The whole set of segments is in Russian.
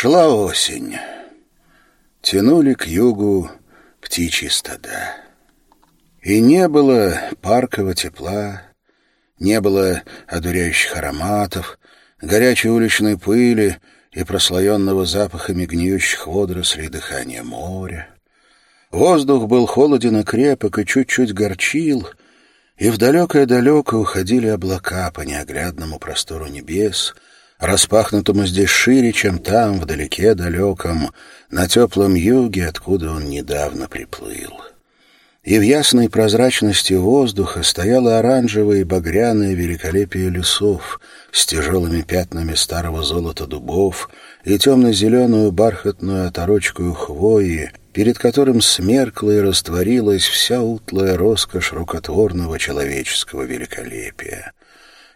Шла осень. Тянули к югу птичьи стада. И не было паркового тепла, не было одуряющих ароматов, горячей уличной пыли и прослоенного запахами гниющих водорослей дыхания моря. Воздух был холоден и крепок и чуть-чуть горчил, и в далекое-далеко уходили облака по неоглядному простору небес — распахнутому здесь шире, чем там, вдалеке далеком, на теплом юге, откуда он недавно приплыл. И в ясной прозрачности воздуха стояло оранжевое и багряное великолепие лесов с тяжелыми пятнами старого золота дубов и темно-зеленую бархатную оторочку хвои, перед которым смеркла и растворилась вся утлая роскошь рукотворного человеческого великолепия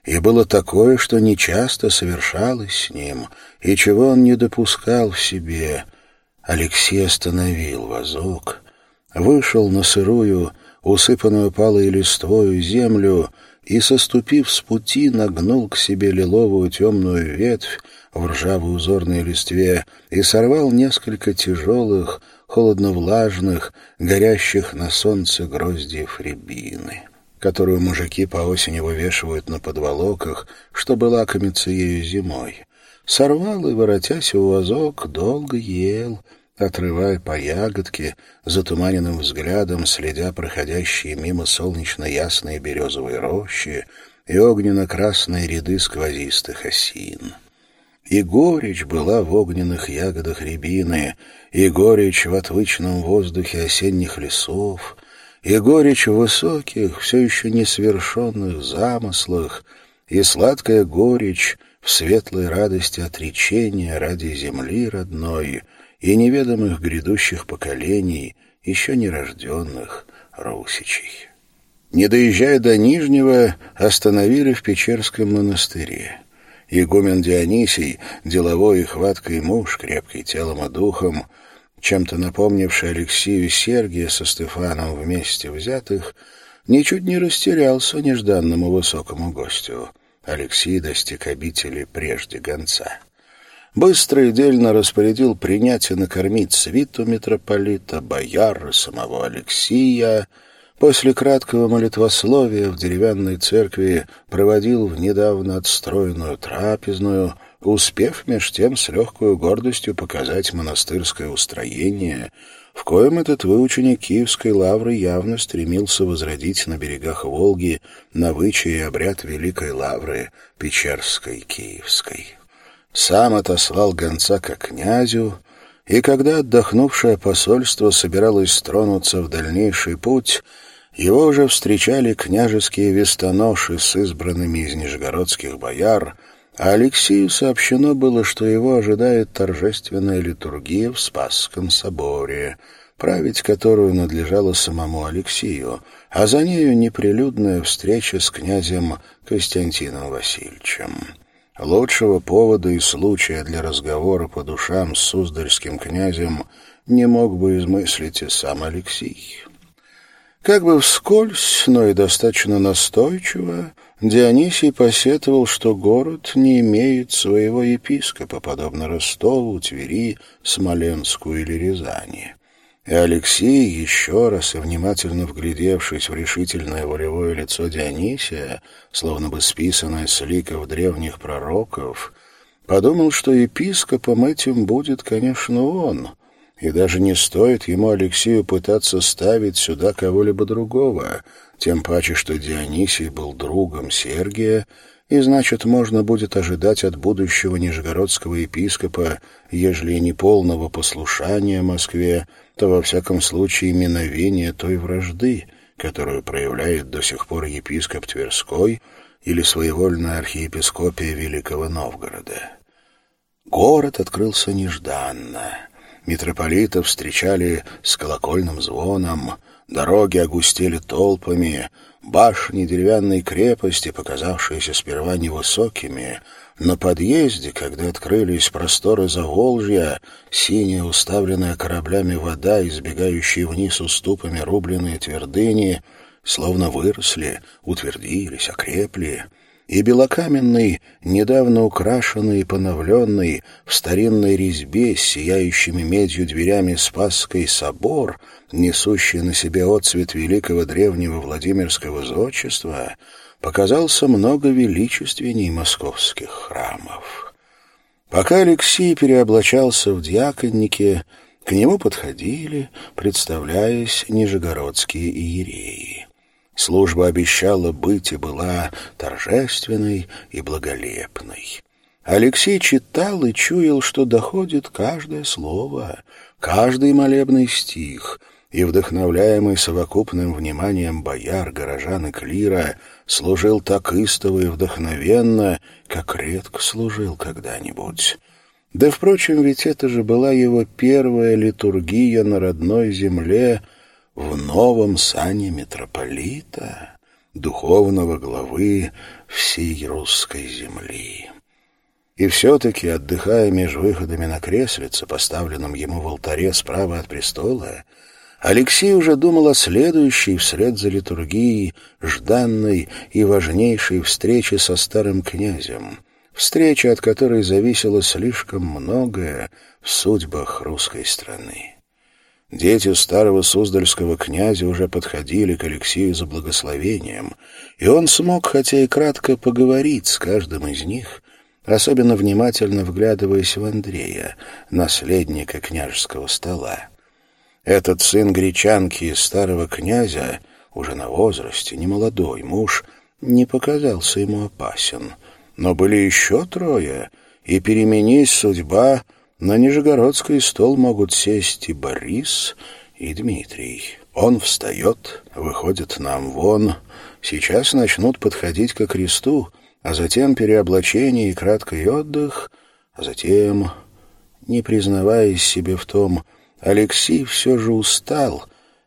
и было такое, что нечасто совершалось с ним, и чего он не допускал в себе. Алексей остановил вазок, вышел на сырую, усыпанную палой листвою землю и, соступив с пути, нагнул к себе лиловую темную ветвь в ржавой узорной листве и сорвал несколько тяжелых, холодно-влажных, горящих на солнце гроздьев рябины которую мужики по осени вывешивают на подволоках, чтобы лакомиться ею зимой. Сорвал и, воротясь у вазок, долго ел, отрывая по ягодке, затуманенным взглядом следя проходящие мимо солнечно-ясные березовые рощи и огненно-красные ряды сквозистых осин. И горечь была в огненных ягодах рябины, и горечь в отвычном воздухе осенних лесов, и горечь в высоких, все еще несовершенных замыслах, и сладкая горечь в светлой радости отречения ради земли родной и неведомых грядущих поколений, еще нерожденных русичей. Не доезжая до Нижнего, остановили в Печерском монастыре. Игумен Дионисий, деловой и хваткой муж, крепкий телом и духом, чем-то напомнивший Алексею Сергия со Стефаном вместе взятых, ничуть не растерялся нежданному высокому гостю. Алексей достиг обители прежде гонца. Быстро и дельно распорядил принять и накормить свиту митрополита, бояр самого Алексия. После краткого молитвословия в деревянной церкви проводил в недавно отстроенную трапезную — успев меж тем с легкой гордостью показать монастырское устроение, в коем этот выученик Киевской лавры явно стремился возродить на берегах Волги навычай и обряд Великой лавры Печерской Киевской. Сам отослал гонца к князю, и когда отдохнувшее посольство собиралось тронуться в дальнейший путь, его уже встречали княжеские вестоноши с избранными из нижегородских бояр — а Алексею сообщено было, что его ожидает торжественная литургия в Спасском соборе, править которую надлежало самому Алексею, а за нею неприлюдная встреча с князем Константином Васильевичем. Лучшего повода и случая для разговора по душам с Суздальским князем не мог бы измыслить и сам Алексей. Как бы вскользь, но и достаточно настойчиво, Дионисий посетовал, что город не имеет своего епископа, подобно Ростову, Твери, Смоленску или Рязани. И Алексей, еще раз и внимательно вглядевшись в решительное волевое лицо Дионисия, словно бы списанное с ликов древних пророков, подумал, что епископом этим будет, конечно, он, и даже не стоит ему, Алексею, пытаться ставить сюда кого-либо другого — тем паче, что Дионисий был другом Сергия, и, значит, можно будет ожидать от будущего нижегородского епископа, ежели не полного послушания Москве, то, во всяком случае, миновения той вражды, которую проявляет до сих пор епископ Тверской или своевольная архиепископия Великого Новгорода. Город открылся нежданно. Митрополитов встречали с колокольным звоном — Дороги огустели толпами, башни деревянной крепости, показавшиеся сперва невысокими, на подъезде, когда открылись просторы Заволжья, синяя, уставленная кораблями вода, избегающие вниз уступами рубленные твердыни, словно выросли, утвердились, окрепли. И белокаменный, недавно украшенный и поновленный в старинной резьбе с сияющими медью дверями Спасской собор, несущий на себе отцвет великого древнего Владимирского зодчества, показался много величественней московских храмов. Пока Алексей переоблачался в диаконнике, к нему подходили, представляясь нижегородские иереи. Служба обещала быть и была торжественной и благолепной. Алексей читал и чуял, что доходит каждое слово, каждый молебный стих, и, вдохновляемый совокупным вниманием бояр, горожан и клира, служил так истово и вдохновенно, как редко служил когда-нибудь. Да, впрочем, ведь это же была его первая литургия на родной земле — в новом сане митрополита, духовного главы всей русской земли. И все-таки, отдыхая между выходами на креслице, поставленном ему в алтаре справа от престола, Алексей уже думал о следующей вслед за литургией, жданной и важнейшей встрече со старым князем, встрече, от которой зависело слишком многое в судьбах русской страны. Дети старого суздальского князя уже подходили к Алексею за благословением, и он смог, хотя и кратко, поговорить с каждым из них, особенно внимательно вглядываясь в Андрея, наследника княжеского стола. Этот сын гречанки из старого князя, уже на возрасте, немолодой муж, не показался ему опасен. Но были еще трое, и, переменись судьба, на Нижегородский стол могут сесть и Борис, и Дмитрий. Он встает, выходит нам вон. Сейчас начнут подходить ко кресту, а затем переоблачение и краткий отдых, а затем, не признаваясь себе в том, Алексей все же устал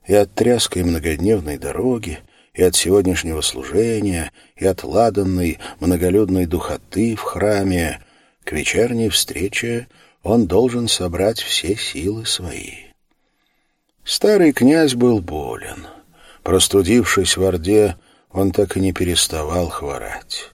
и от тряской многодневной дороги, и от сегодняшнего служения, и от ладанной многолюдной духоты в храме. К вечерней встрече он должен собрать все силы свои. Старый князь был болен. Простудившись в Орде, он так и не переставал хворать.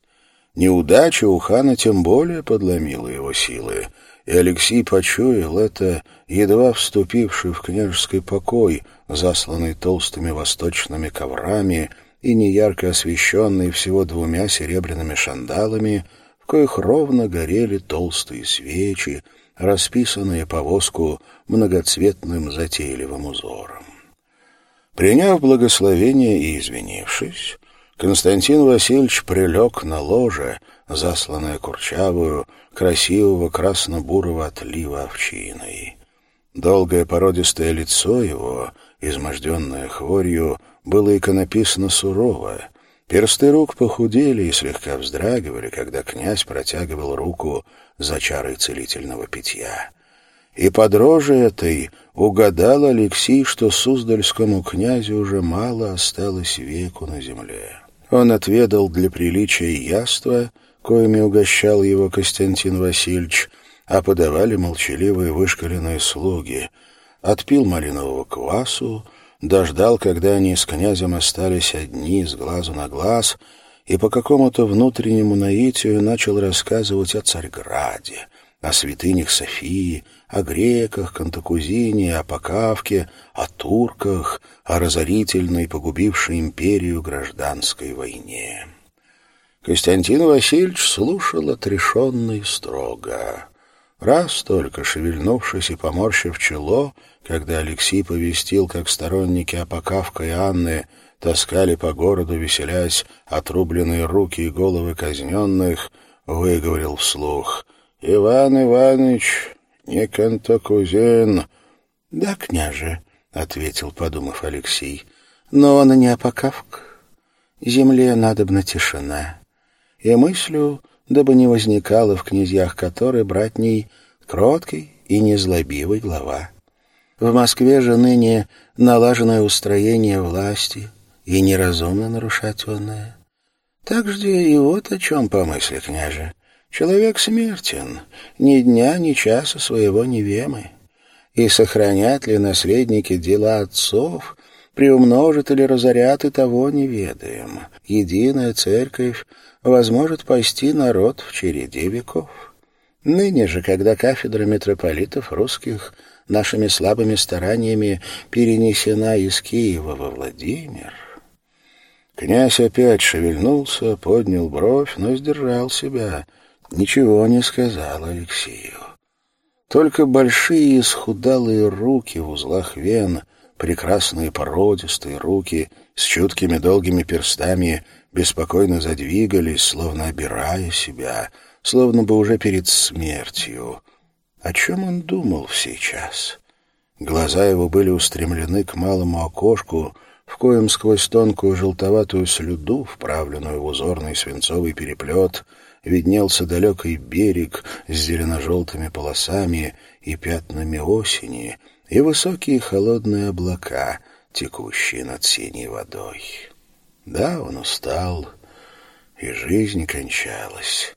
Неудача у хана тем более подломила его силы, и Алексей почуял это, едва вступивший в княжеский покой, засланный толстыми восточными коврами и неярко освещенный всего двумя серебряными шандалами, в коих ровно горели толстые свечи, расписанные по воску многоцветным затейливым узором. Приняв благословение и извинившись, Константин Васильевич прилег на ложе, засланное курчавую, красивого красно-бурого отлива овчиной. Долгое породистое лицо его, изможденное хворью, было иконописно сурово, Персты рук похудели и слегка вздрагивали, когда князь протягивал руку за чарой целительного питья. И под рожей этой угадал Алексей, что Суздальскому князю уже мало осталось веку на земле. Он отведал для приличия яства, коими угощал его Константин Васильевич, а подавали молчаливые вышкаленные слуги. Отпил малинового квасу, дождал, когда они с князем остались одни, с глазу на глаз, и по какому-то внутреннему наитию начал рассказывать о Царьграде, о святынях Софии, о греках, Кантакузине, о Покавке, о турках, о разорительной, погубившей империю гражданской войне. Константин Васильевич слушал отрешенно и строго. Раз только, шевельнувшись и поморщив чело, когда Алексей повестил, как сторонники Апокавка и Анны таскали по городу, веселясь, отрубленные руки и головы казненных, выговорил вслух. «Иван Иванович, не Кантакузин». «Да, княже», — ответил, подумав Алексей, — «но он и не Апокавка. Земле надобна тишина. И мыслю дабы не возникало в князьях которой братней кроткий и незлобивый глава. В Москве же ныне налаженное устроение власти и неразумно нарушать онное. Так жди и вот о чем помысли, княже. Человек смертен, ни дня, ни часа своего не вемы. И сохранят ли наследники дела отцов, приумножат или разорят, и того не ведаем. Единая церковь возможет пасти народ в череде веков. Ныне же, когда кафедра митрополитов русских нашими слабыми стараниями перенесена из Киева во Владимир, князь опять шевельнулся, поднял бровь, но сдержал себя, ничего не сказал Алексею. Только большие исхудалые руки в узлах вен, прекрасные породистые руки с чуткими долгими перстами беспокойно задвигались, словно обирая себя, словно бы уже перед смертью. О чем он думал сейчас? Глаза его были устремлены к малому окошку, в коем сквозь тонкую желтоватую слюду, вправленную в узорный свинцовый переплет, виднелся далекий берег с зелено-желтыми полосами и пятнами осени и высокие холодные облака, текущие над синей водой. Да, он устал, и жизнь кончалась.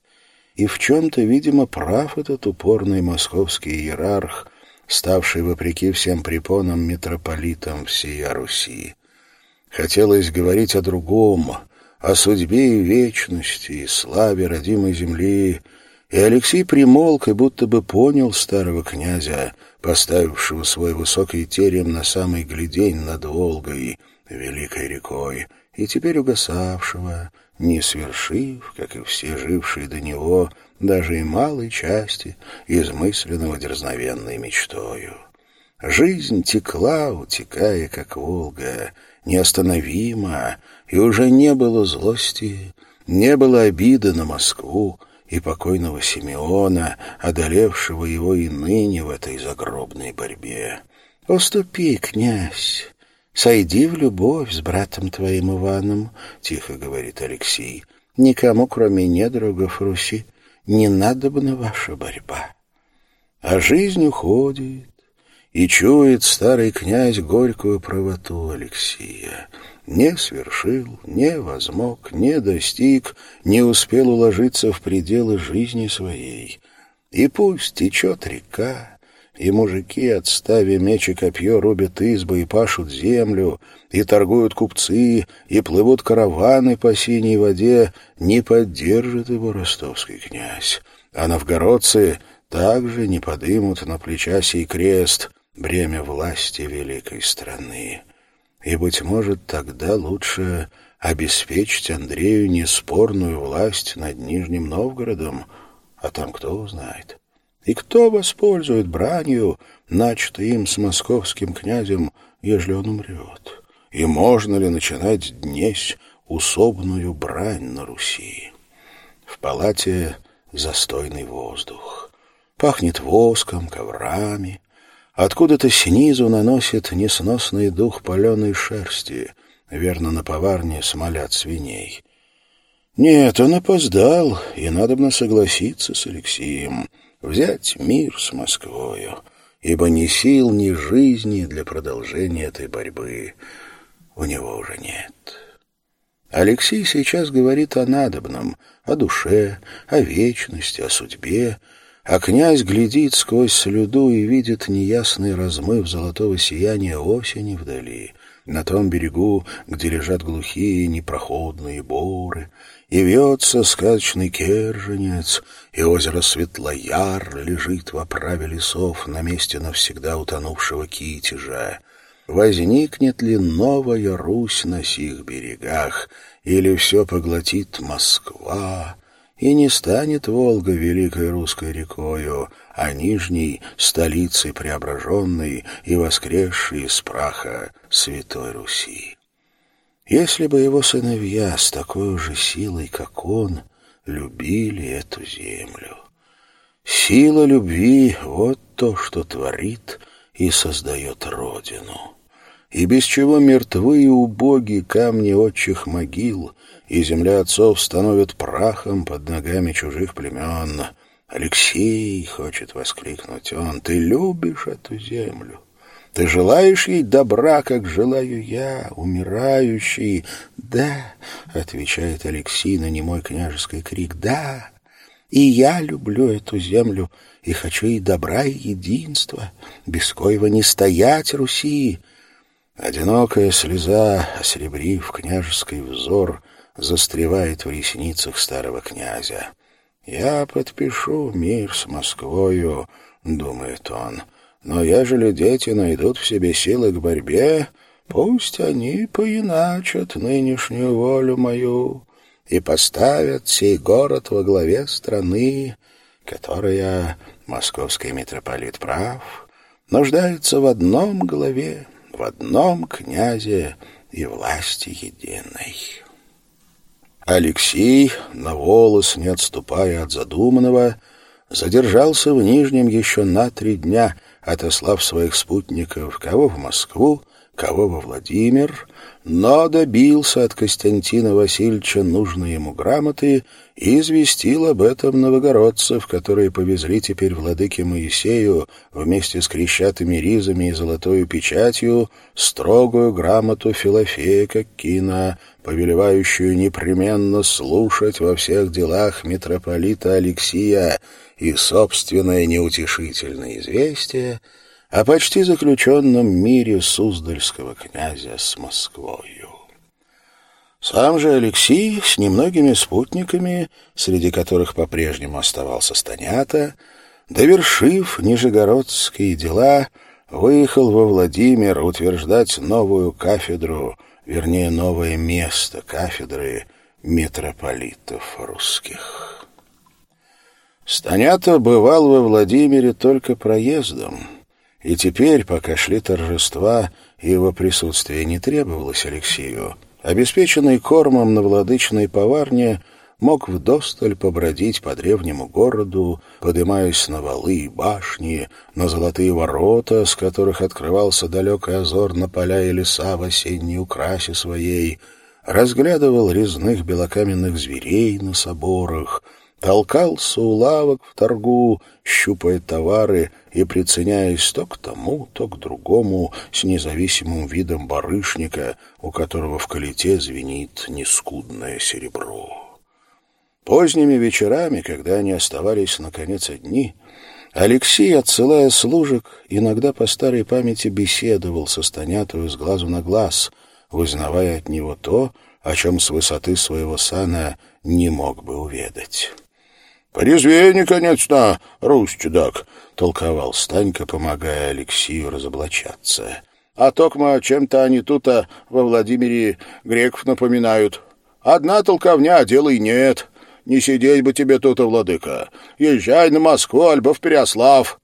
И в чем-то, видимо, прав этот упорный московский иерарх, ставший, вопреки всем препонам, митрополитом всей Руси. Хотелось говорить о другом, о судьбе и вечности, и славе родимой земли, и Алексей примолк и будто бы понял старого князя, поставившего свой высокий терем на самый глядень над Волгой, великой рекой, и теперь угасавшего, не свершив, как и все жившие до него, даже и малой части измысленного дерзновенной мечтою. Жизнь текла, утекая, как Волга, неостановимо, и уже не было злости, не было обиды на Москву и покойного Симеона, одолевшего его и ныне в этой загробной борьбе. «Уступи, князь, «Сойди в любовь с братом твоим Иваном», — тихо говорит Алексей. «Никому, кроме недругов Руси, не надобна ваша борьба». А жизнь уходит, и чует старый князь горькую правоту Алексея. Не свершил, не возмог, не достиг, не успел уложиться в пределы жизни своей. И пусть течет река, и мужики, отставя меч и копье, рубят избы и пашут землю, и торгуют купцы, и плывут караваны по синей воде, не поддержит его ростовский князь. А новгородцы также не подымут на плеча сей крест, бремя власти великой страны. И, быть может, тогда лучше обеспечить Андрею неспорную власть над Нижним Новгородом, а там кто знает. И кто воспользует бранью, начатой им с московским князем, ежели он умрет? И можно ли начинать днесь усобную брань на Руси? В палате застойный воздух. Пахнет воском, коврами. Откуда-то снизу наносит несносный дух паленой шерсти. Верно, на поварне смолят свиней. Нет, он опоздал, и надобно согласиться с Алексеем — взять мир с Москвою, ибо ни сил, ни жизни для продолжения этой борьбы у него уже нет. Алексей сейчас говорит о надобном, о душе, о вечности, о судьбе, а князь глядит сквозь слюду и видит неясный размыв золотого сияния осени вдали, на том берегу, где лежат глухие непроходные боры, и вьется сказочный керженец, и озеро Светлояр лежит в оправе лесов на месте навсегда утонувшего Китежа. Возникнет ли новая Русь на сих берегах, или все поглотит Москва, и не станет Волга великой русской рекою, а Нижней — столицей преображенной и воскресшей из праха Святой Руси. Если бы его сыновья с такой же силой, как он, любили эту землю. Сила любви — вот то, что творит и создает Родину. И без чего мертвы и убоги камни отчих могил, и земля отцов становит прахом под ногами чужих племен. «Алексей!» — хочет воскликнуть он. «Ты любишь эту землю?» Ты желаешь ей добра, как желаю я, умирающий? Да, отвечает Алексей на немой княжеский крик. Да, и я люблю эту землю и хочу ей добра и единства, без коего не стоять Руси. Одинокая слеза, осребрив княжеский взор, застревает в ресницах старого князя. «Я подпишу мир с Москвою», — думает он, — «но ежели дети найдут в себе силы к борьбе, пусть они поиначат нынешнюю волю мою и поставят сей город во главе страны, которая, московский митрополит прав, нуждается в одном главе, в одном князе и власти единой. Алексей, на волос не отступая от задуманного, задержался в Нижнем еще на три дня, отослав своих спутников кого в Москву, кого во Владимир, но добился от Константина Васильевича нужной ему грамоты и известил об этом новогородцев, которые повезли теперь владыке Моисею вместе с крещатыми ризами и золотою печатью строгую грамоту Филофея Коккина, повелевающую непременно слушать во всех делах митрополита Алексия и собственное неутешительное известие — о почти заключенном мире Суздальского князя с Москвою. Сам же Алексей с немногими спутниками, среди которых по-прежнему оставался Станята, довершив нижегородские дела, выехал во Владимир утверждать новую кафедру, вернее, новое место кафедры митрополитов русских. Станята бывал во Владимире только проездом — и теперь, пока шли торжества, его присутствие не требовалось Алексею. Обеспеченный кормом на владычной поварне, мог вдосталь побродить по древнему городу, подымаясь на валы и башни, на золотые ворота, с которых открывался далекий озор на поля и леса в осенней украсе своей, разглядывал резных белокаменных зверей на соборах — толкался у лавок в торгу, щупая товары и приценяясь то к тому, то к другому с независимым видом барышника, у которого в колите звенит нескудное серебро. Поздними вечерами, когда они оставались наконец одни, Алексей, отсылая служек, иногда по старой памяти беседовал со Станятою с глазу на глаз, вызнавая от него то, о чем с высоты своего сана не мог бы уведать. «Порезвей, наконец-то, Русь чудак!» — толковал Станька, помогая Алексею разоблачаться. «А токма чем-то они тут а во Владимире греков напоминают. Одна толковня, а дела и нет. Не сидеть бы тебе тут, а, владыка. Езжай на Москву, альбо в Переослав».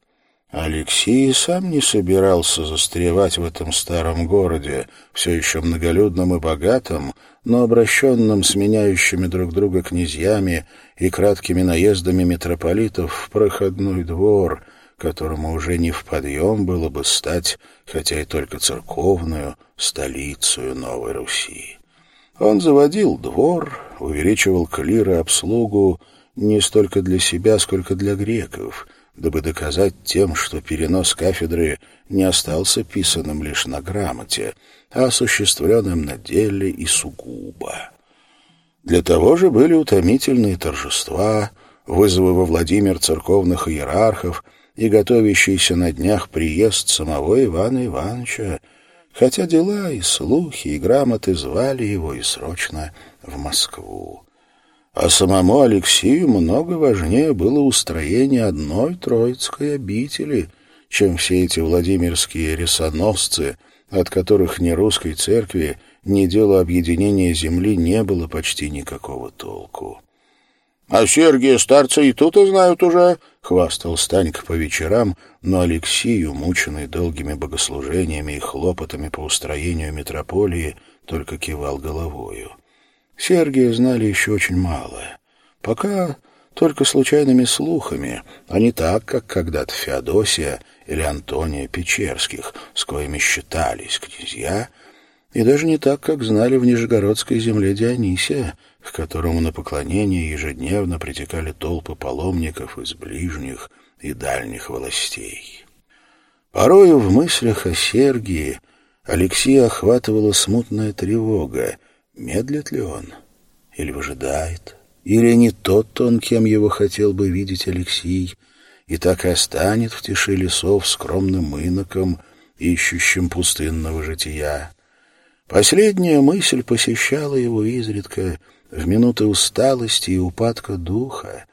Алексей сам не собирался застревать в этом старом городе, все еще многолюдном и богатом, но обращенном с меняющими друг друга князьями и краткими наездами митрополитов в проходной двор, которому уже не в подъем было бы стать, хотя и только церковную, столицу Новой Руси. Он заводил двор, увеличивал клир и обслугу не столько для себя, сколько для греков — дабы доказать тем, что перенос кафедры не остался писанным лишь на грамоте, а осуществленным на деле и сугубо. Для того же были утомительные торжества, вызовы во Владимир церковных иерархов и готовящийся на днях приезд самого Ивана Ивановича, хотя дела и слухи, и грамоты звали его и срочно в Москву а самому Алексею много важнее было устроение одной троицкой обители, чем все эти владимирские ресоносцы, от которых ни русской церкви, ни дела объединения земли не было почти никакого толку. — А Сергия старца и тут и знают уже, — хвастал Станька по вечерам, но Алексею, мученный долгими богослужениями и хлопотами по устроению митрополии, только кивал головою. Сергия знали еще очень мало. Пока только случайными слухами, а не так, как когда-то Феодосия или Антония Печерских, с коими считались князья, и даже не так, как знали в Нижегородской земле Дионисия, к которому на поклонение ежедневно притекали толпы паломников из ближних и дальних властей. Порою в мыслях о Сергии Алексея охватывала смутная тревога — Медлит ли он? Или выжидает? Или не тот он, кем его хотел бы видеть Алексей, и так и останет в тиши лесов скромным иноком, ищущим пустынного жития? Последняя мысль посещала его изредка, в минуты усталости и упадка духа,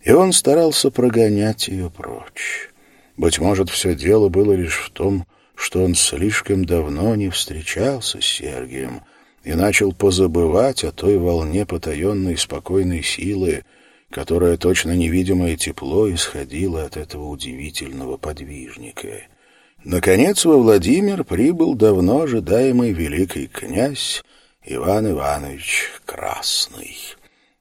и он старался прогонять ее прочь. Быть может, все дело было лишь в том, что он слишком давно не встречался с Сергием и начал позабывать о той волне потаенной спокойной силы, которая точно невидимое тепло исходило от этого удивительного подвижника. Наконец во Владимир прибыл давно ожидаемый великий князь Иван Иванович Красный.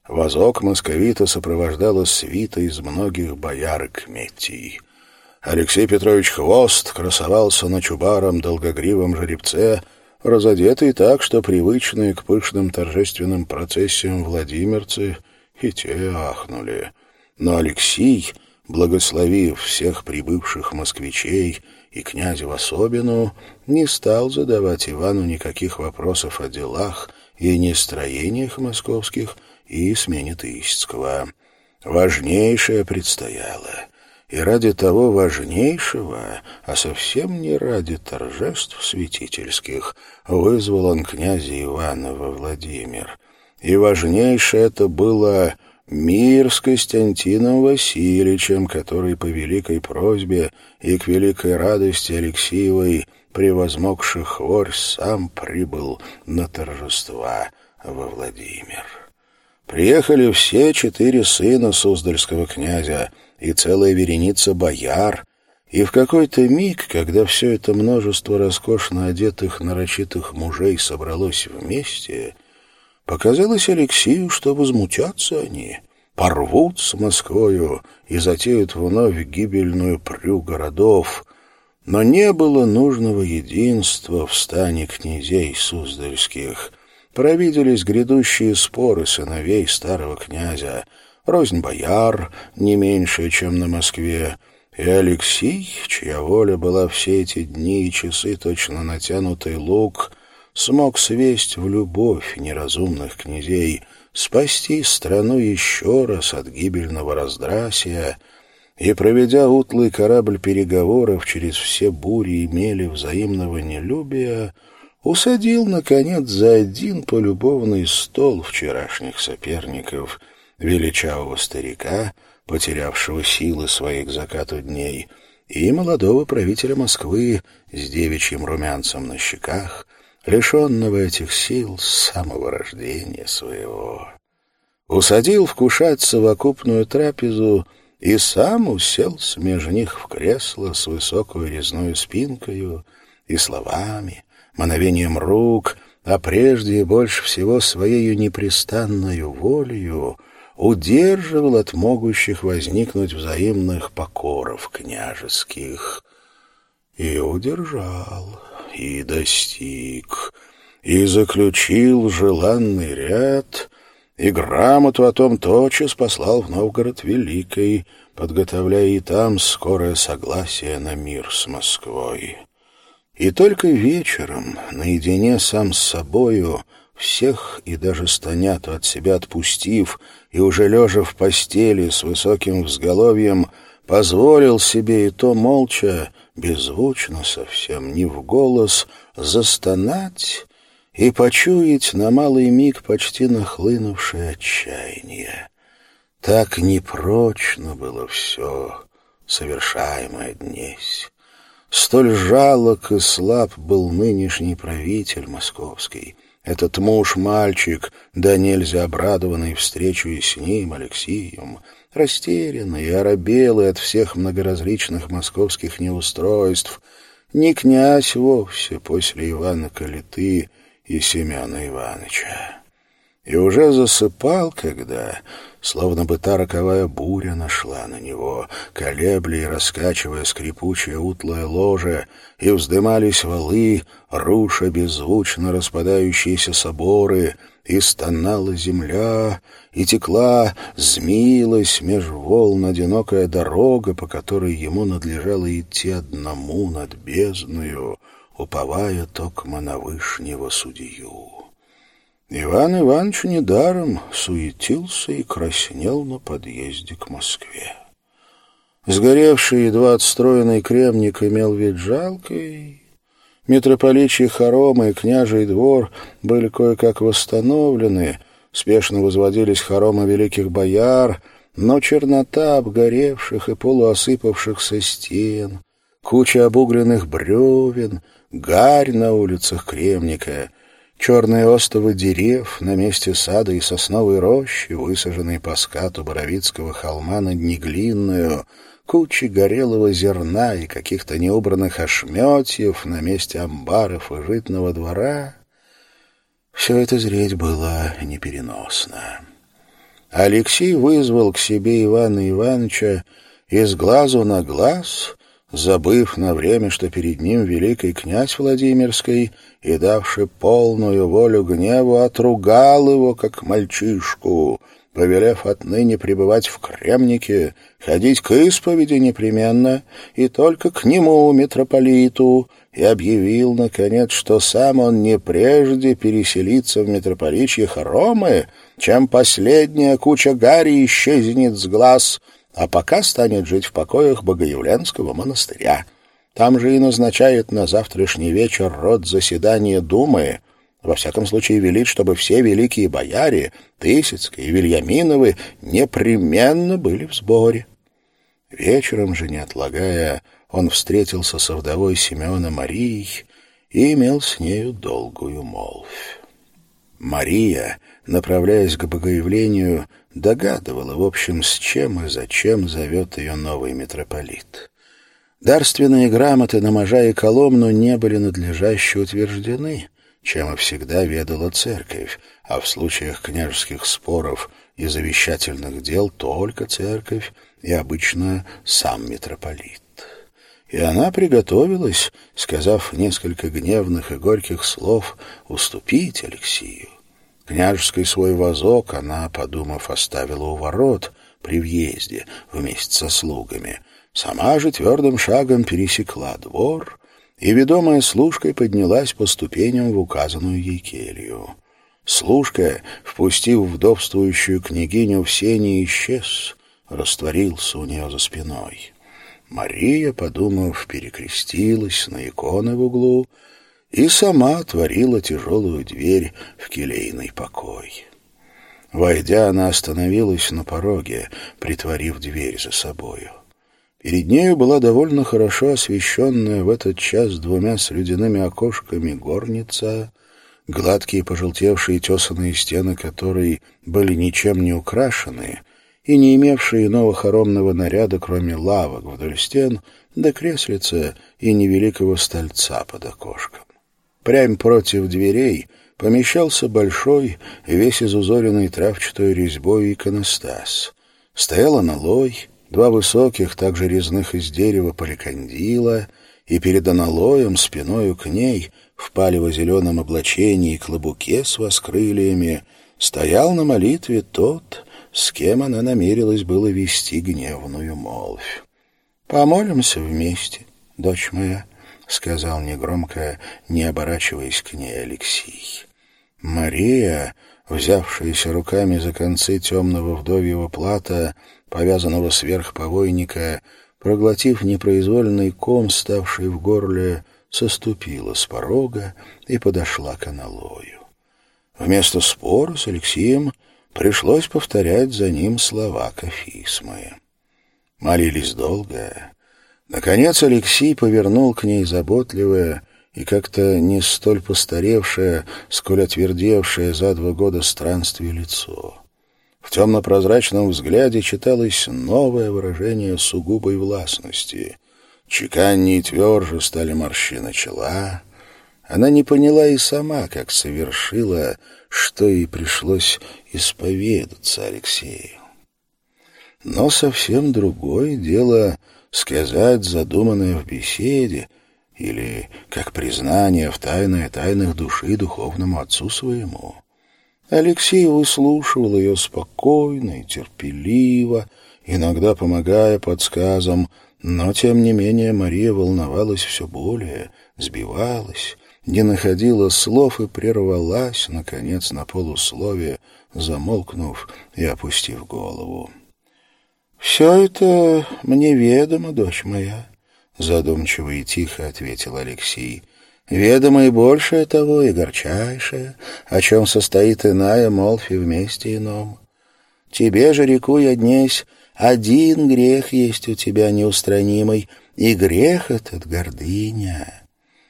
Возок московита сопровождала свита из многих бояр и кметей. Алексей Петрович Хвост красовался на чубаром долгогривом жеребце, разодетый так, что привычные к пышным торжественным процессиям владимирцы и те ахнули. Но Алексей, благословив всех прибывших москвичей и князя в особенную, не стал задавать Ивану никаких вопросов о делах и нестроениях московских и смене Тысяцкого. Важнейшее предстояло — и ради того важнейшего, а совсем не ради торжеств святительских, вызвал он князя Ивана во Владимир. И важнейшее это было мир с Константином Васильевичем, который по великой просьбе и к великой радости Алексеевой, превозмогший хворь, сам прибыл на торжества во Владимир. Приехали все четыре сына Суздальского князя — и целая вереница бояр, и в какой-то миг, когда все это множество роскошно одетых нарочитых мужей собралось вместе, показалось Алексею, что возмутятся они, порвут с Москвою и затеют вновь гибельную прю городов, но не было нужного единства в стане князей Суздальских. Провиделись грядущие споры сыновей старого князя — рознь бояр, не меньше, чем на Москве, и Алексей, чья воля была все эти дни и часы точно натянутый лук, смог свесть в любовь неразумных князей, спасти страну еще раз от гибельного раздрасия и, проведя утлый корабль переговоров через все бури и мели взаимного нелюбия, усадил, наконец, за один полюбовный стол вчерашних соперников — величавого старика, потерявшего силы своих закату дней, и молодого правителя Москвы с девичьим румянцем на щеках, лишенного этих сил с самого рождения своего. Усадил вкушать совокупную трапезу и сам уселся между них в кресло с высокой резной спинкою и словами, мановением рук, а прежде больше всего своею непрестанною волею удерживал от могущих возникнуть взаимных покоров княжеских. И удержал, и достиг, и заключил желанный ряд, и грамоту о том тотчас послал в Новгород Великий, подготовляя и там скорое согласие на мир с Москвой. И только вечером, наедине сам с собою, всех и даже Станяту от себя отпустив, и уже лежа в постели с высоким взголовьем, позволил себе и то молча, беззвучно совсем, не в голос, застонать и почуять на малый миг почти нахлынувшее отчаяние. Так непрочно было все, совершаемое днесь. Столь жалок и слаб был нынешний правитель московский, этот муж-мальчик, да нельзя обрадованный встречей с ним, Алексеем, растерянный и оробелый от всех многоразличных московских неустройств, не князь вовсе после Ивана Калиты и Семена Ивановича. И уже засыпал, когда, словно бы та роковая буря нашла на него, колебли и раскачивая скрипучее утлое ложе, и вздымались валы, руша беззвучно распадающиеся соборы, и стонала земля, и текла, змеилась меж волн одинокая дорога, по которой ему надлежало идти одному над бездною, уповая токмо на вышнего судью. Иван Иванович недаром суетился и краснел на подъезде к Москве. Сгоревший едва отстроенный кремник имел вид жалкий. Митрополичьи хоромы и княжий двор были кое-как восстановлены, спешно возводились хоромы великих бояр, но чернота обгоревших и полуосыпавшихся стен, куча обугленных бревен, гарь на улицах Кремника, черные остовы дерев на месте сада и сосновой рощи, высаженной по скату Боровицкого холма на Днеглинную, кучи горелого зерна и каких-то неубранных ошметьев на месте амбаров и житного двора, все это зреть было непереносно. Алексей вызвал к себе Ивана Ивановича и с глазу на глаз, забыв на время, что перед ним великий князь Владимирский, и давший полную волю гневу, отругал его, как мальчишку, повелев отныне пребывать в Кремнике, ходить к исповеди непременно, и только к нему, митрополиту, и объявил, наконец, что сам он не прежде переселится в митрополичье Хоромы, чем последняя куча гари исчезнет с глаз, а пока станет жить в покоях Богоявленского монастыря. Там же и назначает на завтрашний вечер род заседания Думы, во всяком случае велит, чтобы все великие бояре, Тысяцкие и Вильяминовы, непременно были в сборе. Вечером же, не отлагая, он встретился со вдовой Симеона Марией и имел с нею долгую молвь. Мария, направляясь к богоявлению, догадывала, в общем, с чем и зачем зовет ее новый митрополит. Дарственные грамоты на Можа и Коломну не были надлежаще утверждены, чем и всегда ведала церковь, а в случаях княжеских споров и завещательных дел только церковь и обычно сам митрополит. И она приготовилась, сказав несколько гневных и горьких слов, уступить Алексею. Княжеский свой возок она, подумав, оставила у ворот при въезде вместе со слугами. Сама же твердым шагом пересекла двор и, ведомая служкой, поднялась по ступеням в указанную ей келью. Служка, впустив вдовствующую княгиню в сене, исчез, растворился у нее за спиной. Мария, подумав, перекрестилась на иконы в углу и сама отворила тяжелую дверь в келейный покой. Войдя, она остановилась на пороге, притворив дверь за собою. Перед нею была довольно хорошо освещенная в этот час двумя слюдяными окошками горница, гладкие пожелтевшие тесанные стены которой были ничем не украшены и не имевшие иного хоромного наряда, кроме лавок вдоль стен, до креслица и невеликого стольца под окошком. Прямо против дверей помещался большой, весь изузоренный травчатой резьбой иконостас. Стоял аналой, два высоких, также резных из дерева поликандила, и перед аналоем, спиною к ней, в палево-зеленом облачении и клобуке с воскрыльями, стоял на молитве тот, с кем она намерилась было вести гневную молвь. «Помолимся вместе, дочь моя», — сказал негромко, не оборачиваясь к ней Алексей. Мария, взявшаяся руками за концы темного вдовьего плата, повязанного сверх повойника, проглотив непроизвольный ком, ставший в горле, соступила с порога и подошла к аналою. Вместо спора с Алексеем Пришлось повторять за ним слова Кафисмы. Молились долго. Наконец Алексей повернул к ней заботливое и как-то не столь постаревшее, сколь отвердевшее за два года странствие лицо. В темно-прозрачном взгляде читалось новое выражение сугубой властности. Чеканнее и тверже стали морщины чела. Она не поняла и сама, как совершила что ей пришлось исповедаться Алексею. Но совсем другое дело сказать задуманное в беседе или как признание в тайное тайных души духовному отцу своему. Алексей выслушивал ее спокойно и терпеливо, иногда помогая подсказам, но, тем не менее, Мария волновалась все более, сбивалась, не находила слов и прервалась, наконец, на полусловие, замолкнув и опустив голову. «Все это мне ведомо, дочь моя», — задумчиво и тихо ответил Алексей. Ведомо и большее того, и горчайшее, о чем состоит иная молвь и вместе ином. Тебе же, реку я днесь, один грех есть у тебя неустранимый, и грех этот — гордыня.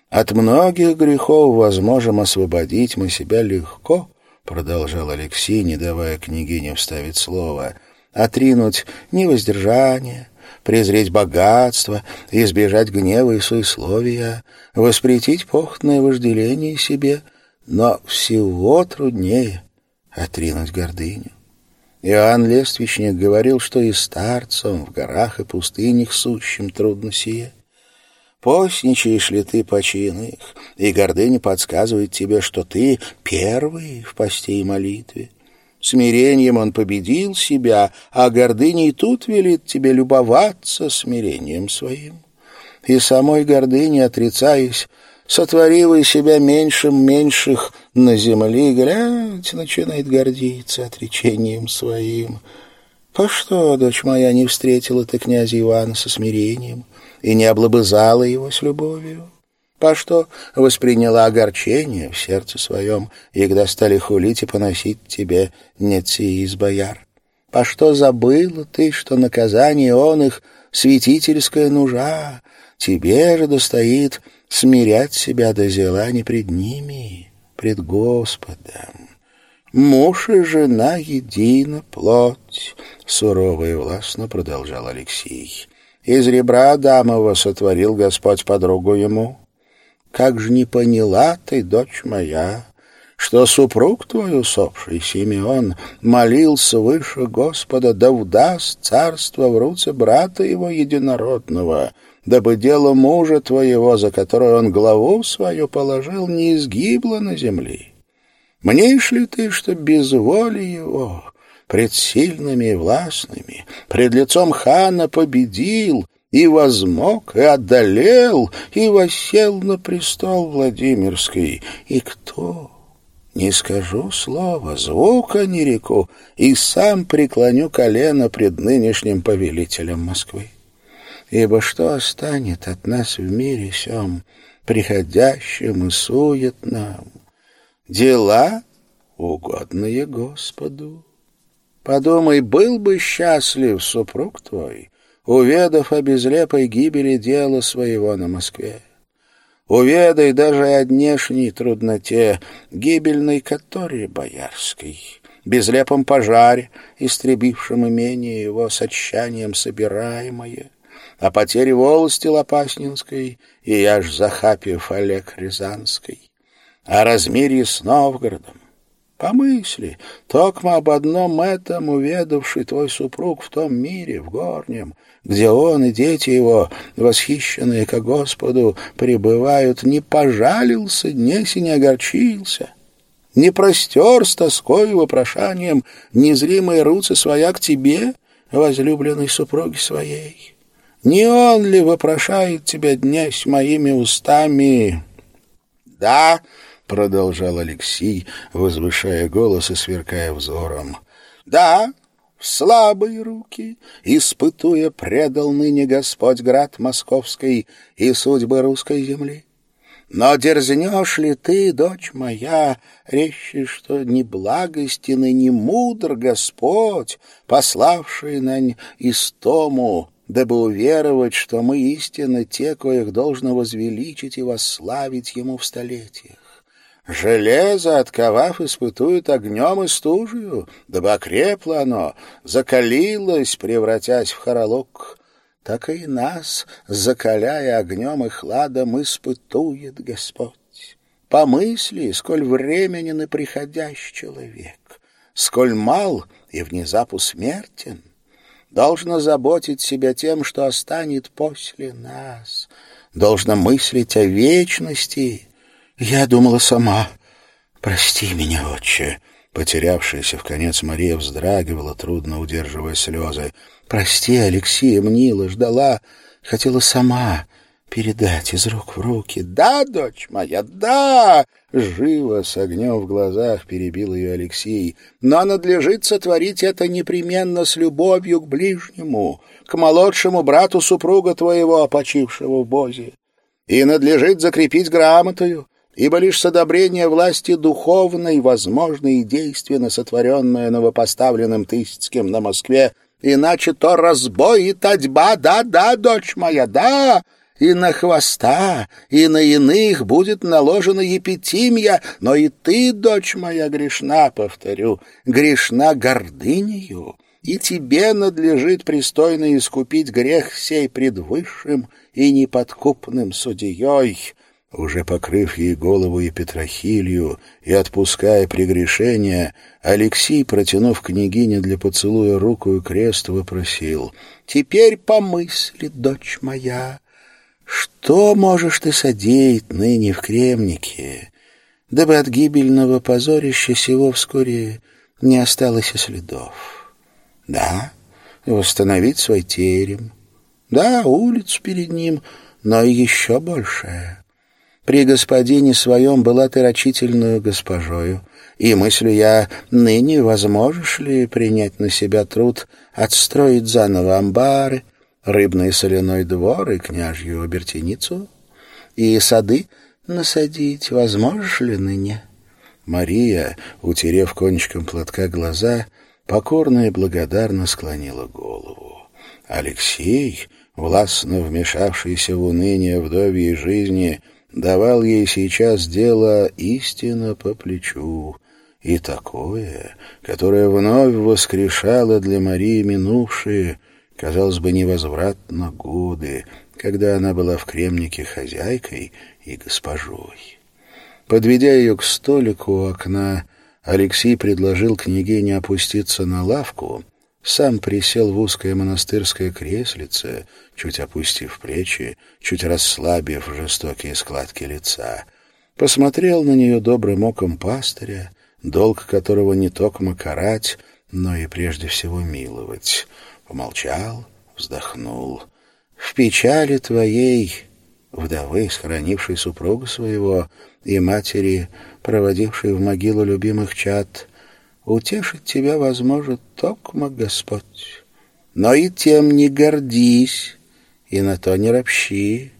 От многих грехов возможем освободить мы себя легко, — продолжал Алексей, не давая княгине вставить слово, — отринуть невоздержание, презреть богатство, избежать гнева и суесловия, воспретить похотное вожделение себе, но всего труднее отринуть гордыню. Иоанн Лествичник говорил, что и старцам в горах и пустынях сущим трудно сие. Постничаешь ли ты почин их, и гордыня подсказывает тебе, что ты первый в посте и молитве. Смирением он победил себя, а гордыней тут велит тебе любоваться смирением своим. И самой гордыни отрицаясь, сотворила из себя меньшим меньших на земле, глядь, начинает гордиться отречением своим. По что, дочь моя, не встретила ты князя Ивана со смирением и не облобызала его с любовью? По что восприняла огорчение в сердце своем, когда стали хулить и поносить тебе нецы из бояр? По что забыла ты, что наказание он их святительская нужа, тебе же достоит смирять себя до зела не пред ними, пред Господом. Муж и жена едина плоть, — сурово и властно продолжал Алексей. Из ребра Адамова сотворил Господь подругу ему. Как же не поняла ты, дочь моя, что супруг твой усопший Симеон молился выше Господа, да вдаст царство в руце брата его единородного, дабы дело мужа твоего, за которое он главу свою положил, не изгибло на земле. Мнишь ли ты, что без воли его, пред сильными и властными, пред лицом хана победил и возмог, и одолел, и восел на престол Владимирский? И кто? Не скажу слова, звука не реку, и сам преклоню колено пред нынешним повелителем Москвы. Ибо что останет от нас в мире сём, приходящим и суетным? Дела, угодные Господу. Подумай, был бы счастлив супруг твой, уведав о безлепой гибели дела своего на Москве. Уведай даже о днешней трудноте, гибельной которой боярской, безлепом пожаре, истребившем имение его с отчаянием собираемое, о потере волости Лопаснинской и яж Захапьев Олег Рязанской, о размере с Новгородом. Помысли, токмо об одном этом уведавший твой супруг в том мире, в горнем, где он и дети его, восхищенные ко Господу, пребывают, не пожалился, днесь и не огорчился, не простер с тоской и вопрошанием незримые руцы своя к тебе, возлюбленной супруге своей. Не он ли вопрошает тебя днесь моими устами? — Да, — продолжал Алексей, возвышая голос и сверкая взором. — Да, в слабые руки, испытуя, предал ныне Господь град московской и судьбы русской земли. Но дерзнешь ли ты, дочь моя, речи, что не благостен и не мудр Господь, пославший на истому дабы уверовать, что мы истинно те, коих должно возвеличить и восславить ему в столетиях. Железо, отковав, испытует огнем и стужью, дабы окрепло оно, закалилось, превратясь в хоролок. Так и нас, закаляя огнем и хладом, испытует Господь. Помысли, сколь времени на приходящий человек, сколь мал и внезапу смертен — должно заботить себя тем, что останет после нас, должна мыслить о вечности. Я думала сама. Прости меня, отче. Потерявшаяся в конец Мария вздрагивала, трудно удерживая слезы. Прости, Алексея, мнила, ждала, хотела сама передать из рук в руки. «Да, дочь моя, да!» Живо, с огнем в глазах, перебил ее Алексей. «Но надлежит сотворить это непременно с любовью к ближнему, к молодшему брату супруга твоего, опочившего в Бозе. и надлежит закрепить грамотою, ибо лишь с одобрения власти духовной возможно и действенно сотворенное новопоставленным Тысяцким на Москве, иначе то разбой и татьба, да-да, дочь моя, да, и на хвоста, и на иных будет наложена епитимия, но и ты, дочь моя, грешна, повторю, грешна гордынею, и тебе надлежит пристойно искупить грех сей пред высшим и неподкупным судьей, уже покрыв ей голову и Петрохилью и отпуская прегрешения, Алексей, протянув княгине для поцелуя руку и крест, вопросил, «Теперь помысли, дочь моя, что можешь ты содеять ныне в Кремнике, дабы от гибельного позорища сего вскоре не осталось и следов? Да, восстановить свой терем, да, улицу перед ним, но еще большее. При господине своем была ты рачительную госпожою, и мыслю я, ныне возможешь ли принять на себя труд отстроить заново амбары, рыбный соляной двор и княжью обертеницу, и сады насадить возможешь ли ныне? Мария, утерев кончиком платка глаза, покорно и благодарно склонила голову. Алексей, властно вмешавшийся в уныние вдовьей жизни, давал ей сейчас дело истинно по плечу, и такое, которое вновь воскрешало для Марии минувшие, казалось бы, невозвратно годы, когда она была в кремнике хозяйкой и госпожой. Подведя ее к столику у окна, Алексей предложил княгине опуститься на лавку, сам присел в узкое монастырское креслице, чуть опустив плечи, чуть расслабив жестокие складки лица. Посмотрел на нее добрым оком пастыря, долг которого не только карать, но и прежде всего миловать — помолчал, вздохнул. «В печали твоей, вдовы, схоронившей супруга своего, и матери, проводившей в могилу любимых чад, утешить тебя, возможно, токмо Господь. Но и тем не гордись, и на то не ропщи.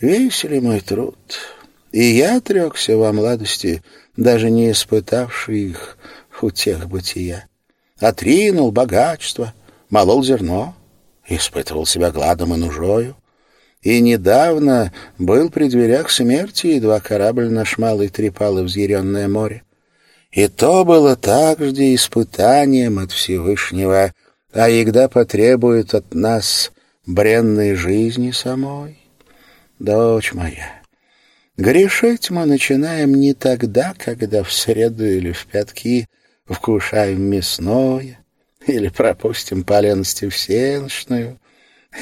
Весь ли мой труд? И я отрекся во младости, даже не испытавший их у тех бытия. Отринул богатство — молол зерно, испытывал себя гладом и нужою. И недавно был при дверях смерти, едва корабль наш малый трепал и взъяренное море. И то было также испытанием от Всевышнего, а егда потребует от нас бренной жизни самой. Дочь моя, грешить мы начинаем не тогда, когда в среду или в пятки вкушаем мясное, или пропустим поленности всеночную,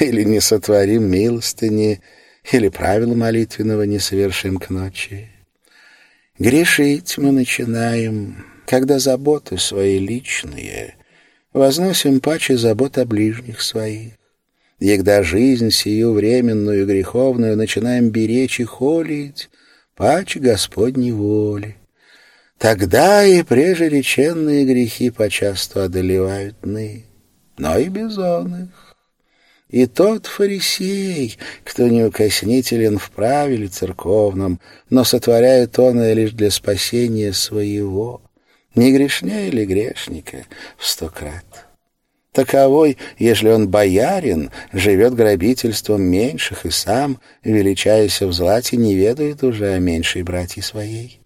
или не сотворим милостыни, или правила молитвенного не совершим к ночи. Грешить мы начинаем, когда заботы свои личные возносим паче забот о ближних своих. Егда жизнь сию временную греховную начинаем беречь и холить, паче Господней воли. Тогда и прежереченные грехи почасту одолевают ны, но и безон их. И тот фарисей, кто неукоснителен в правиле церковном, но сотворяет он и лишь для спасения своего, не грешнее ли грешника в сто крат? Таковой, если он боярин, живет грабительством меньших и сам, величаясь в злате, не ведает уже о меньшей братье своей.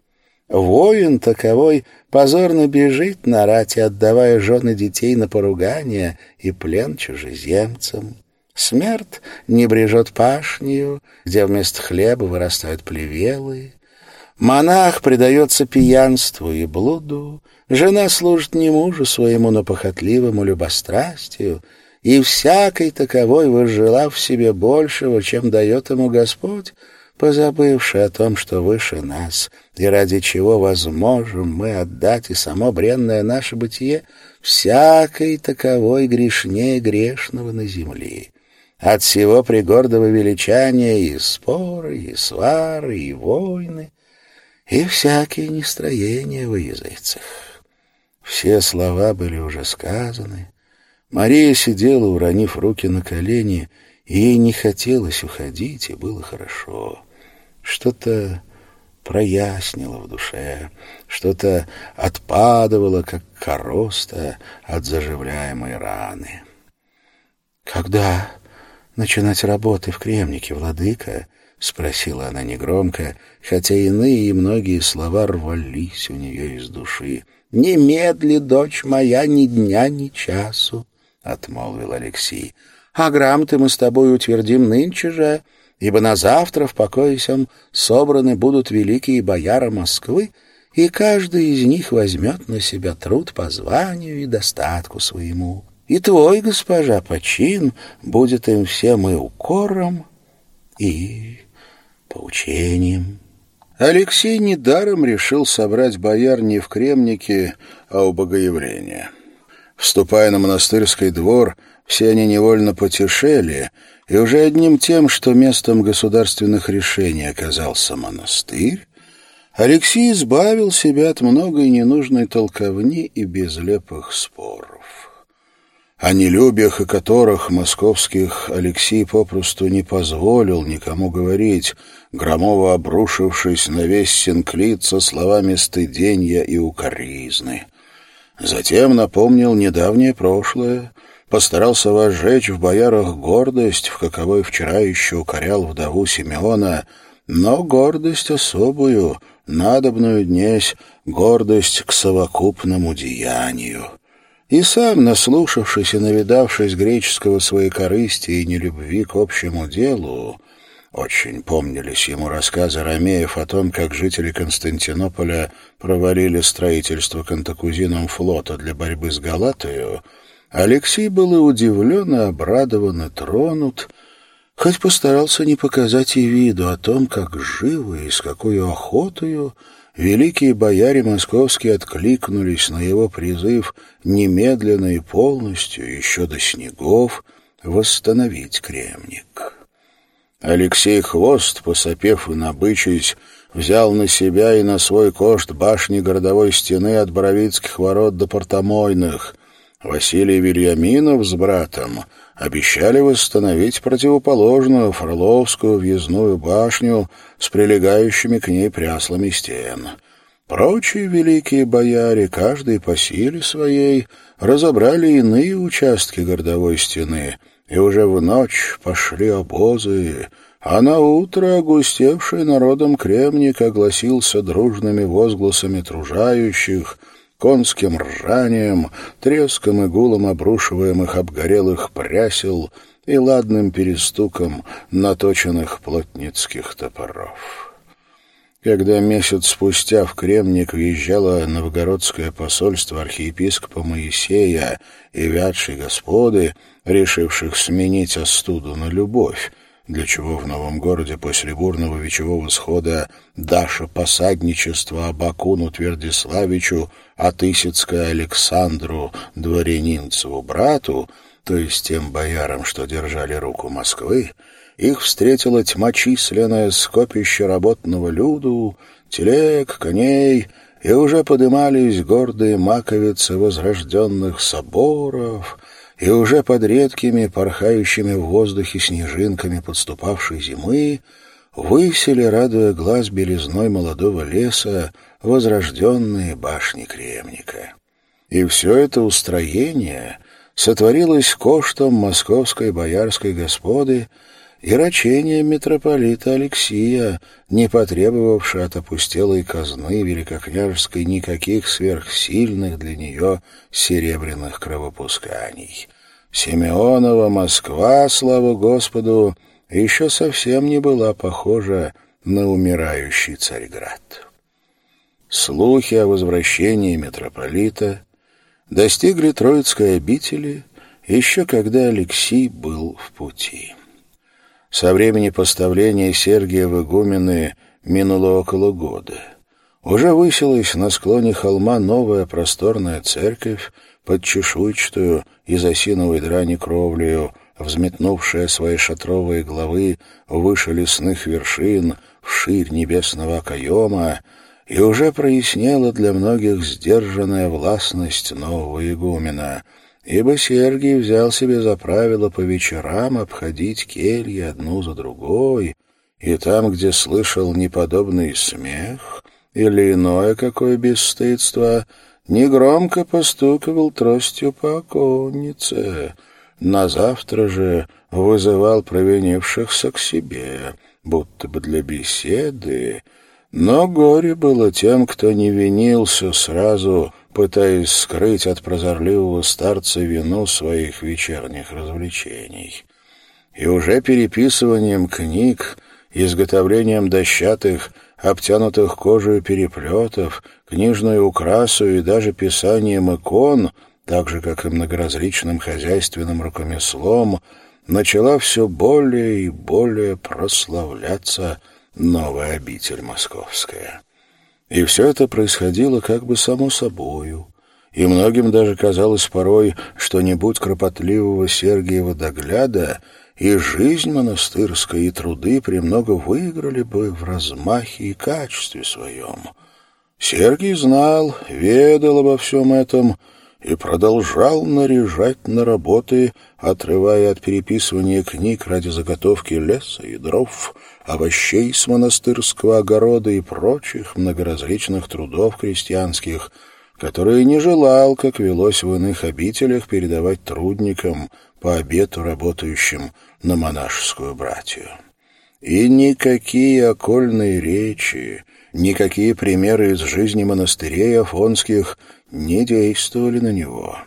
Воин таковой позорно бежит на рате, отдавая жены детей на поругание и плен чужеземцам. Смерть не брежет пашню, где вместо хлеба вырастают плевелы. Монах предается пьянству и блуду, жена служит не мужу своему, но похотливому любострастию, и всякой таковой, возжелав себе большего, чем дает ему Господь, позабывший о том, что выше нас, и ради чего возможем мы отдать и само бренное наше бытие всякой таковой грешнее грешного на земле. От всего пригордого величания и споры, и свары, и войны, и всякие нестроения в языцах. Все слова были уже сказаны. Мария сидела, уронив руки на колени, Ей не хотелось уходить, и было хорошо. Что-то прояснило в душе, что-то отпадывало, как короста от заживляемой раны. «Когда начинать работы в Кремнике, владыка?» — спросила она негромко, хотя иные и многие слова рвались у нее из души. «Немедли, дочь моя, ни дня, ни часу», — отмолвил Алексей. «А грамоты мы с тобой утвердим нынче же, ибо на завтра в покое сам собраны будут великие бояра Москвы, и каждый из них возьмет на себя труд по званию и достатку своему. И твой, госпожа, почин будет им всем и укором, и поучением». Алексей недаром решил собрать бояр не в Кремнике, а у Богоявления. Вступая на монастырский двор, все они невольно потешели, и уже одним тем, что местом государственных решений оказался монастырь, Алексей избавил себя от многой ненужной толковни и безлепых споров. О нелюбиях и которых московских Алексей попросту не позволил никому говорить, громово обрушившись на весь Синклит со словами стыденья и укоризны. Затем напомнил недавнее прошлое, постарался возжечь в боярах гордость, в каковой вчера еще укорял вдову Симеона, но гордость особую, надобную днесь, гордость к совокупному деянию. И сам, наслушавшись и навидавшись греческого своекорыстия и нелюбви к общему делу, очень помнились ему рассказы Ромеев о том, как жители Константинополя провалили строительство Кантакузином флота для борьбы с Галатою, Алексей был и удивлен, и обрадован, и тронут, хоть постарался не показать и виду о том, как живо и с какой охотою великие бояре московские откликнулись на его призыв немедленно и полностью, еще до снегов, восстановить кремник. Алексей Хвост, посопев и набычись, взял на себя и на свой кошт башни городовой стены от Боровицких ворот до Портомойных. Василий Вильяминов с братом обещали восстановить противоположную Фроловскую въездную башню с прилегающими к ней пряслами стен. Прочие великие бояре, каждый по силе своей, разобрали иные участки городовой стены — и уже в ночь пошли обозы, а на утро огустевший народом кремник огласился дружными возгласами тружающих, конским ржанием, треском и гулом обрушиваемых обгорелых прясел и ладным перестуком наточенных плотницких топоров. Когда месяц спустя в Кремник въезжало новгородское посольство архиепископа Моисея и вятшей господы, решивших сменить остуду на любовь, для чего в новом городе после бурного вечевого схода Даша посадничество Абакуну Твердиславичу, а Тысяцкое Александру Дворянинцеву брату, то есть тем боярам, что держали руку Москвы, их встретила тьма численное скопище работного люду, телег, коней, и уже подымались гордые маковицы возрожденных соборов — и уже под редкими, порхающими в воздухе снежинками подступавшей зимы высели, радуя глаз белизной молодого леса, возрожденные башни Кремника. И все это устроение сотворилось коштом московской боярской господы и рачением митрополита Алексия, не потребовавшего от опустелой казны великокняжеской никаких сверхсильных для нее серебряных кровопусканий. Симеонова Москва, слава Господу, еще совсем не была похожа на умирающий Царьград. Слухи о возвращении митрополита достигли Троицкой обители еще когда Алексий был в пути. Со времени поставления Сергия в игумены минуло около года. Уже высилась на склоне холма новая просторная церковь под чешуйчатую из осиновой драни кровлею, взметнувшая свои шатровые главы выше лесных вершин, вширь небесного окоема, и уже прояснела для многих сдержанная властность нового игумена — ибо Сергий взял себе за правило по вечерам обходить кельи одну за другой, и там, где слышал неподобный смех или иное какое бесстыдство, негромко постуковал тростью по оконнице. На завтра же вызывал провинившихся к себе, будто бы для беседы, но горе было тем, кто не винился сразу, пытаясь скрыть от прозорливого старца вину своих вечерних развлечений. И уже переписыванием книг, изготовлением дощатых, обтянутых кожей переплетов, книжной украсу и даже писанием икон, так же, как и многоразличным хозяйственным рукомеслом, начала все более и более прославляться новая обитель московская. И все это происходило как бы само собою, и многим даже казалось порой, что не будь кропотливого Сергиева догляда, и жизнь монастырская, и труды премного выиграли бы в размахе и качестве своем. Сергий знал, ведал обо всем этом — и продолжал наряжать на работы, отрывая от переписывания книг ради заготовки леса и дров, овощей с монастырского огорода и прочих многоразличных трудов крестьянских, которые не желал, как велось в иных обителях, передавать трудникам по обету работающим на монашескую братью. И никакие окольные речи, никакие примеры из жизни монастырей афонских не действовали на него.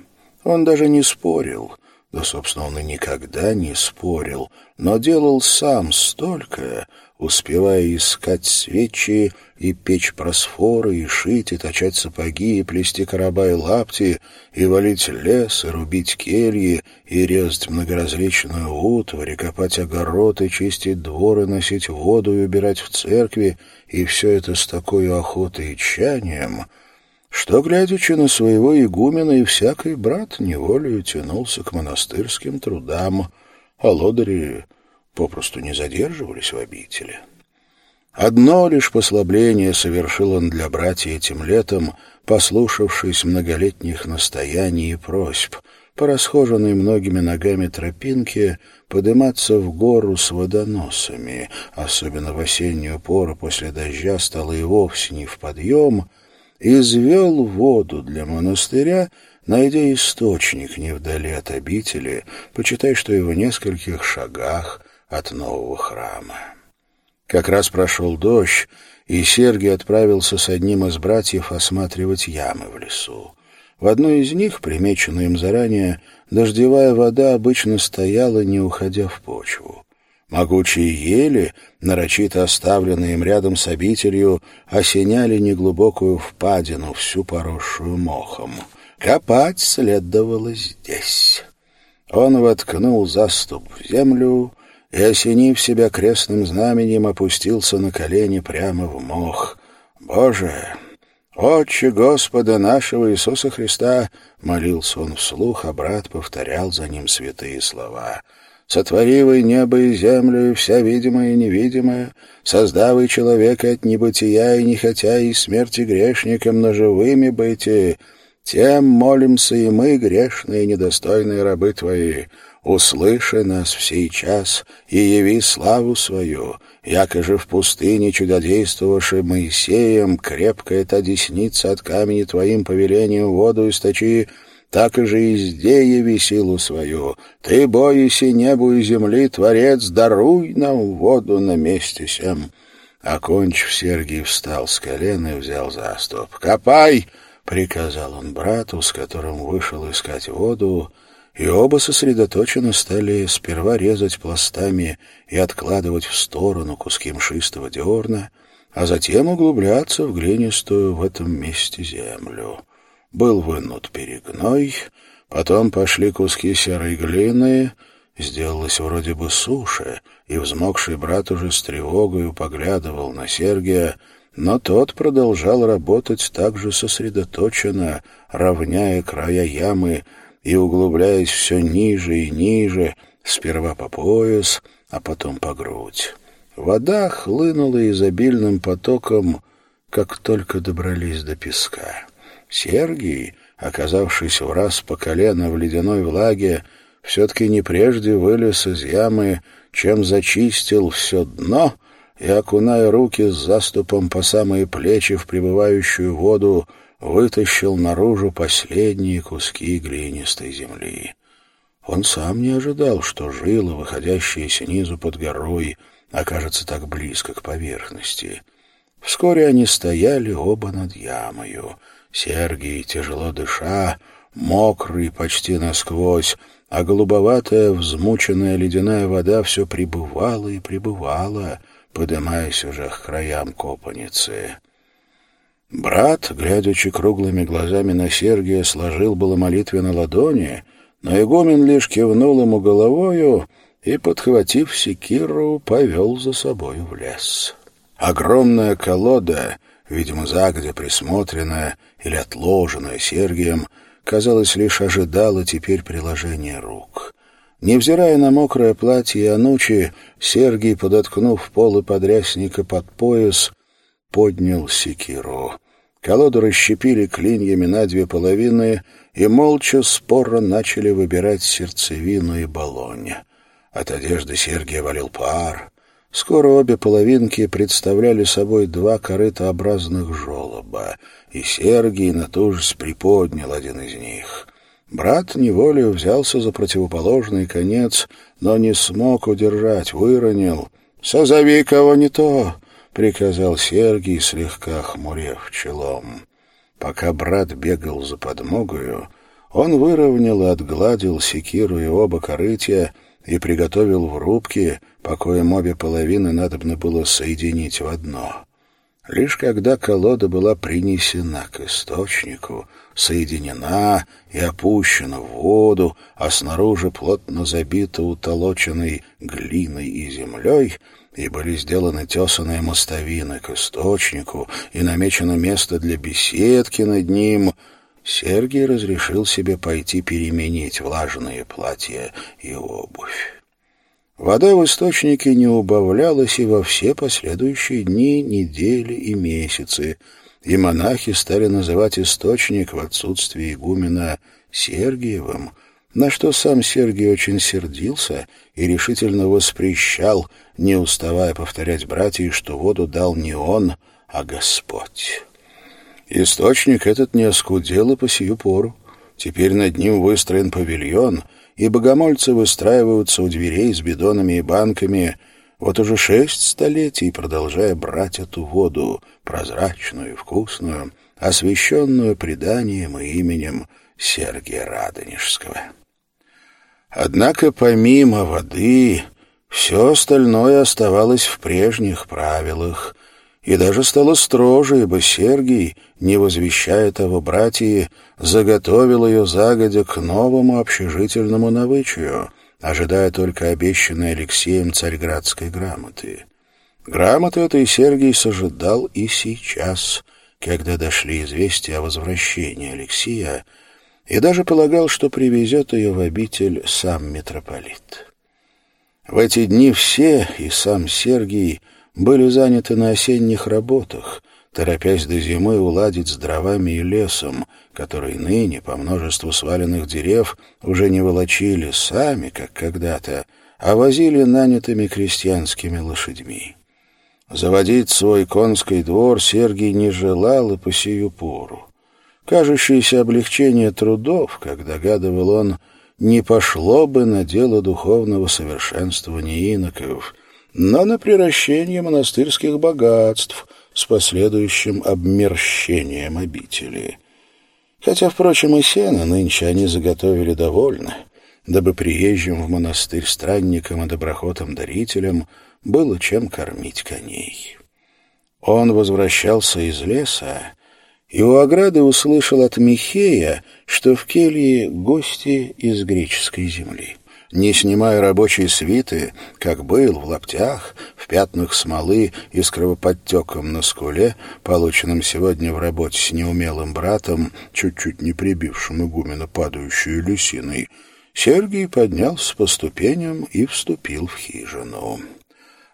Он даже не спорил, да, собственно, он и никогда не спорил, но делал сам столько, успевая искать свечи и печь просфоры, и шить, и точать сапоги, и плести короба и лапти, и валить лес, и рубить кельи, и резать многоразличную утварь, и копать огород, и чистить двор, и носить воду, и убирать в церкви, и все это с такой охотой и чанием — что, глядячи на своего игумена, и всякий брат неволею тянулся к монастырским трудам, а лодыри попросту не задерживались в обители. Одно лишь послабление совершил он для братья этим летом, послушавшись многолетних настояний и просьб, по расхоженной многими ногами тропинке подниматься в гору с водоносами, особенно в осеннюю пору после дождя стало и вовсе не в подъем, извел воду для монастыря, найдя источник не вдали от обители, почитай, что и в нескольких шагах от нового храма. Как раз прошел дождь, и Сергий отправился с одним из братьев осматривать ямы в лесу. В одной из них, примеченной им заранее, дождевая вода обычно стояла, не уходя в почву. Могучие ели, нарочито оставленные им рядом с обителью, осеняли неглубокую впадину, всю поросшую мохом. Копать следовало здесь. Он воткнул заступ в землю и, осенив себя крестным знаменем, опустился на колени прямо в мох. «Боже, Отче Господа нашего Иисуса Христа!» — молился он вслух, а брат повторял за ним святые слова — сотворивый небо и землю, и вся видимое и невидимое, создавый человека от небытия и не хотя и смерти грешникам, но живыми быть, тем молимся и мы, грешные и недостойные рабы Твои, услыши нас в сей час и яви славу свою, яко же в пустыне чудодействовавши Моисеем, крепкая та десница от камени Твоим повелением воду источи, так и же и силу свою. Ты, боися небу и земли, Творец, даруй нам воду на месте сем». Окончив, Сергий встал с колена и взял заступ. «Копай!» — приказал он брату, с которым вышел искать воду, и оба сосредоточенно стали сперва резать пластами и откладывать в сторону куски мшистого дерна, а затем углубляться в глинистую в этом месте землю был вынут перегной, потом пошли куски серой глины, сделалось вроде бы суше, и взмокший брат уже с тревогой поглядывал на Сергия, но тот продолжал работать так же сосредоточенно, равняя края ямы и углубляясь все ниже и ниже, сперва по пояс, а потом по грудь. Вода хлынула изобильным потоком, как только добрались до песка. Сергий, оказавшись в раз по колено в ледяной влаге, все-таки не прежде вылез из ямы, чем зачистил все дно и, окуная руки с заступом по самые плечи в пребывающую воду, вытащил наружу последние куски глинистой земли. Он сам не ожидал, что жила, выходящая снизу под горой, окажется так близко к поверхности. Вскоре они стояли оба над ямою. Сергий, тяжело дыша, мокрый почти насквозь, а голубоватая, взмученная ледяная вода все прибывала и прибывала, подымаясь уже к краям копаницы. Брат, глядячи круглыми глазами на Сергия, сложил было молитве на ладони, но игумен лишь кивнул ему головою и, подхватив секиру, повел за собою в лес. Огромная колода, видимо, загодя присмотренная или отложенная Сергием, казалось, лишь ожидала теперь приложения рук. Невзирая на мокрое платье и анучи, Сергий, подоткнув полы подрясника под пояс, поднял секиру. Колоду расщепили клиньями на две половины и молча споро начали выбирать сердцевину и баллонь. От одежды Сергия валил пар. Скоро обе половинки представляли собой два корытообразных желоба, и Сергий натужись приподнял один из них. Брат неволею взялся за противоположный конец, но не смог удержать, выронил. «Созови кого не то!» — приказал Сергий, слегка хмурев челом. Пока брат бегал за подмогою, он выровнял и отгладил секиру и оба корытья и приготовил в рубке, покоем обе половины надобно было соединить в одно. Лишь когда колода была принесена к источнику, соединена и опущена в воду, а снаружи плотно забита утолоченной глиной и землей, и были сделаны тесаные мостовины к источнику, и намечено место для беседки над ним, Сергий разрешил себе пойти переменить влажные платья и обувь. Вода в источнике не убавлялась и во все последующие дни, недели и месяцы, и монахи стали называть источник в отсутствии игумена Сергиевым, на что сам Сергий очень сердился и решительно воспрещал, не уставая повторять братьям, что воду дал не он, а Господь. Источник этот не оскудел и по сию пору. Теперь над ним выстроен павильон, и богомольцы выстраиваются у дверей с бидонами и банками, вот уже шесть столетий, продолжая брать эту воду, прозрачную и вкусную, освященную преданием и именем Сергия Радонежского. Однако помимо воды все остальное оставалось в прежних правилах, и даже стало строже, ибо Сергий, не возвещая того братьи, заготовил ее загодя к новому общежительному навычию, ожидая только обещанной Алексеем царьградской грамоты. Грамоту этой Сергий сожидал и сейчас, когда дошли известия о возвращении Алексея, и даже полагал, что привезет ее в обитель сам митрополит. В эти дни все, и сам Сергий, были заняты на осенних работах, торопясь до зимы уладить с дровами и лесом, который ныне, по множеству сваленных дерев, уже не волочили сами, как когда-то, а возили нанятыми крестьянскими лошадьми. Заводить свой конский двор Сергий не желал и по сию пору. Кажущееся облегчение трудов, как догадывал он, не пошло бы на дело духовного совершенствования иноков, но на приращение монастырских богатств с последующим обмерщением обители. Хотя, впрочем, и сено нынче они заготовили довольно, дабы приезжим в монастырь странникам и доброхотам-дарителям было чем кормить коней. Он возвращался из леса, и у ограды услышал от Михея, что в келье гости из греческой земли не снимая рабочей свиты, как был в лаптях, в пятнах смолы и с кровоподтеком на скуле, полученным сегодня в работе с неумелым братом, чуть-чуть не прибившим игумена падающей лисиной, Сергий поднялся по ступеням и вступил в хижину.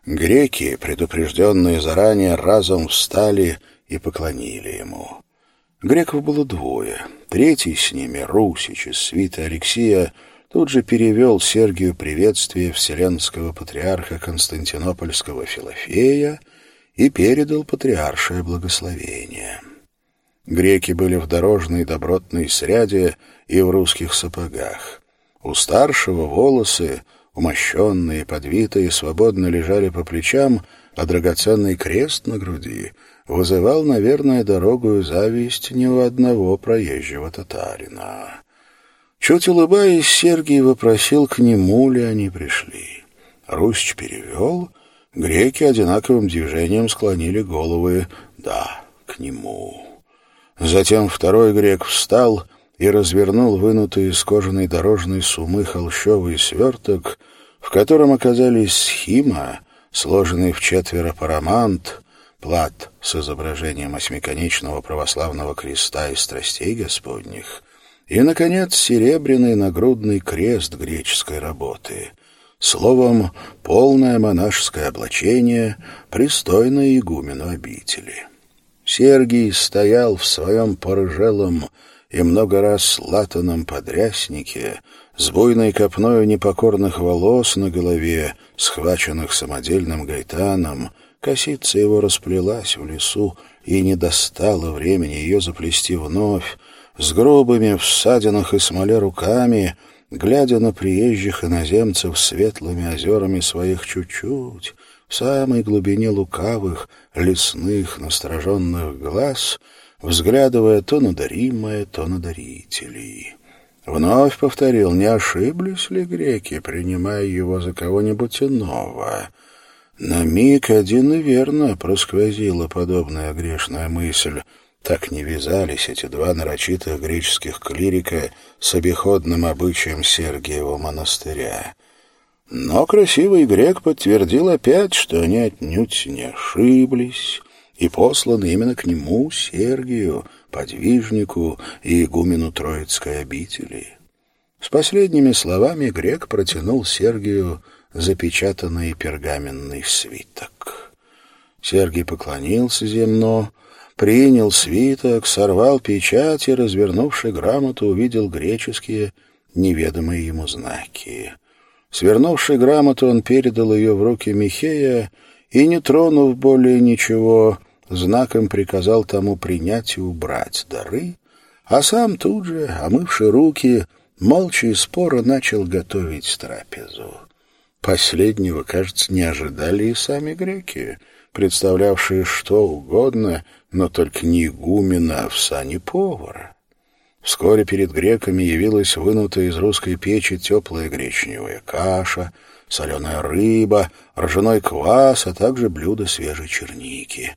Греки, предупрежденные заранее, разом встали и поклонили ему. Греков было двое — Третий с ними, Русич из свита Алексия, тут же перевел Сергию приветствие вселенского патриарха Константинопольского Филофея и передал патриаршее благословение. Греки были в дорожной добротной сряде и в русских сапогах. У старшего волосы, умощенные, подвитые, свободно лежали по плечам, а драгоценный крест на груди вызывал, наверное, дорогу и зависть ни у одного проезжего татарина. Чуть улыбаясь, Сергий вопросил, к нему ли они пришли. Русич перевел, греки одинаковым движением склонили головы «да, к нему». Затем второй грек встал и развернул вынутый из кожаной дорожной сумы холщовый сверток, в котором оказались схима, сложенный в четверо парамант, плат с изображением осьмиконечного православного креста и страстей Господних, и, наконец, серебряный нагрудный крест греческой работы. Словом, полное монашеское облачение, пристойное игумену обители. Сергий стоял в своем порыжелом и много раз латаном подряснике, с буйной копною непокорных волос на голове, схваченных самодельным гайтаном, косица его расплелась в лесу и не достало времени ее заплести вновь, с грубыми в ссадинах и смоле руками, глядя на приезжих иноземцев светлыми озерами своих чуть-чуть, в самой глубине лукавых, лесных, настороженных глаз, взглядывая то на даримое, то на дарителей. Вновь повторил, не ошиблись ли греки, принимая его за кого-нибудь иного. На миг один и верно просквозила подобная грешная мысль — так не вязались эти два нарочитых греческих клирика с обиходным обычаем Сергиева монастыря. Но красивый грек подтвердил опять, что они отнюдь не ошиблись, и посланы именно к нему, Сергию, подвижнику и игумену Троицкой обители. С последними словами грек протянул Сергию запечатанный пергаменный свиток. Сергий поклонился земно, принял свиток, сорвал печать и, развернувши грамоту, увидел греческие неведомые ему знаки. Свернувши грамоту, он передал ее в руки Михея и, не тронув более ничего, знаком приказал тому принять и убрать дары, а сам тут же, омывши руки, молча и споро начал готовить трапезу. Последнего, кажется, не ожидали и сами греки, представлявшие что угодно, но только не игумена, а в сане повара. Вскоре перед греками явилась вынутая из русской печи теплая гречневая каша, соленая рыба, ржаной квас, а также блюдо свежей черники.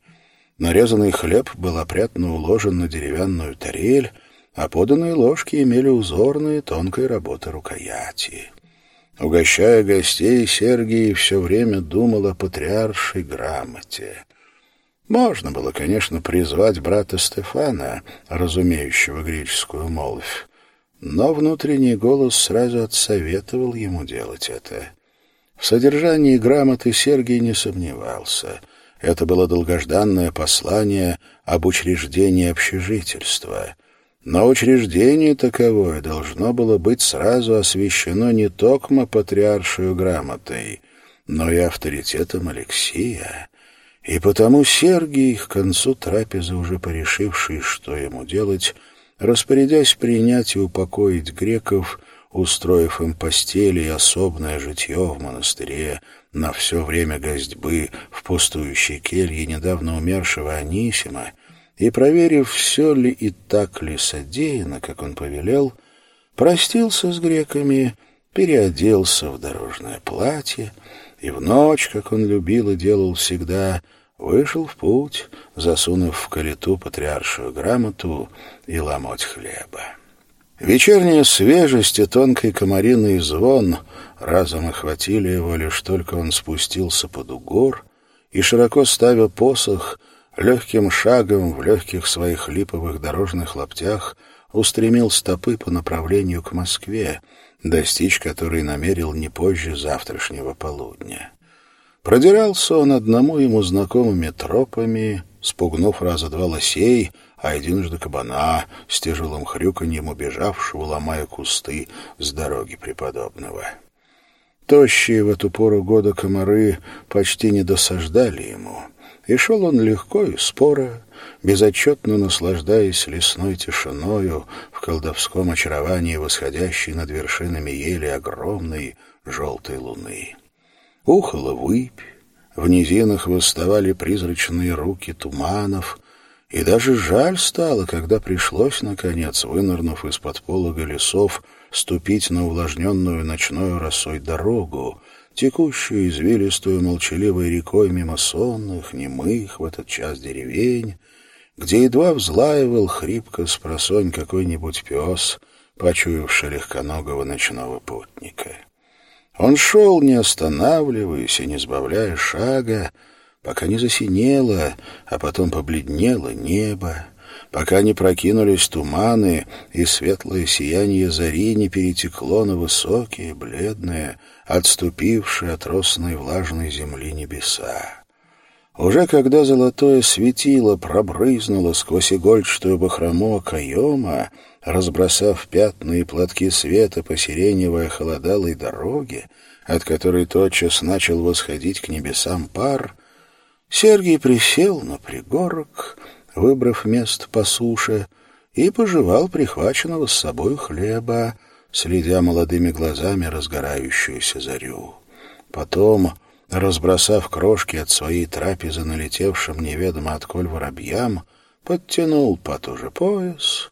Нарезанный хлеб был опрятно уложен на деревянную тарель, а поданные ложки имели узорные тонкой работы рукояти. Угощая гостей, Сергий все время думал о патриаршей грамоте. Можно было, конечно, призвать брата Стефана, разумеющего греческую молвь, но внутренний голос сразу отсоветовал ему делать это. В содержании грамоты Сергий не сомневался. Это было долгожданное послание об учреждении общежительства. Но учреждение таковое должно было быть сразу освящено не токмо патриаршую грамотой, но и авторитетом Алексия — и потому Сергий, к концу трапезы уже порешивший, что ему делать, распорядясь принять и упокоить греков, устроив им постели и особное житье в монастыре на все время гостьбы в пустующей келье недавно умершего Анисима, и, проверив, все ли и так ли содеяно, как он повелел, простился с греками, переоделся в дорожное платье и в ночь, как он любил и делал всегда, — вышел в путь, засунув в калиту патриаршую грамоту и ломоть хлеба. Вечерняя свежесть и тонкий комариный звон разом охватили его, лишь только он спустился под угор и, широко ставя посох, легким шагом в легких своих липовых дорожных лаптях устремил стопы по направлению к Москве, достичь которой намерил не позже завтрашнего полудня. Продирался он одному ему знакомыми тропами, спугнув раза два лосей, а единожды кабана с тяжелым хрюканьем убежавшего, ломая кусты с дороги преподобного. Тощие в эту пору года комары почти не досаждали ему, и шел он легко и споро, безотчетно наслаждаясь лесной тишиною в колдовском очаровании восходящей над вершинами ели огромной желтой луны. Ухала выпь, в низинах восставали призрачные руки туманов, и даже жаль стало, когда пришлось, наконец, вынырнув из-под полога лесов, ступить на увлажненную ночной росой дорогу, текущую извилистую молчаливой рекой мимо сонных, немых в этот час деревень, где едва взлаивал хрипко с просонь какой-нибудь пес, почуявший легконогого ночного путника. Он шел, не останавливаясь и не сбавляя шага, пока не засинело, а потом побледнело небо, пока не прокинулись туманы, и светлое сияние зари не перетекло на высокие, бледные, отступившие от росной влажной земли небеса. Уже когда золотое светило пробрызнуло сквозь игольчатую бахрому окоема, разбросав пятна и платки света по сиреневой холодалой дороге, от которой тотчас начал восходить к небесам пар, Сергий присел на пригорок, выбрав место по суше, и пожевал прихваченного с собой хлеба, следя молодыми глазами разгорающуюся зарю. Потом разбросав крошки от своей трапезы налетевшим неведомо отколь воробьям, подтянул потуже пояс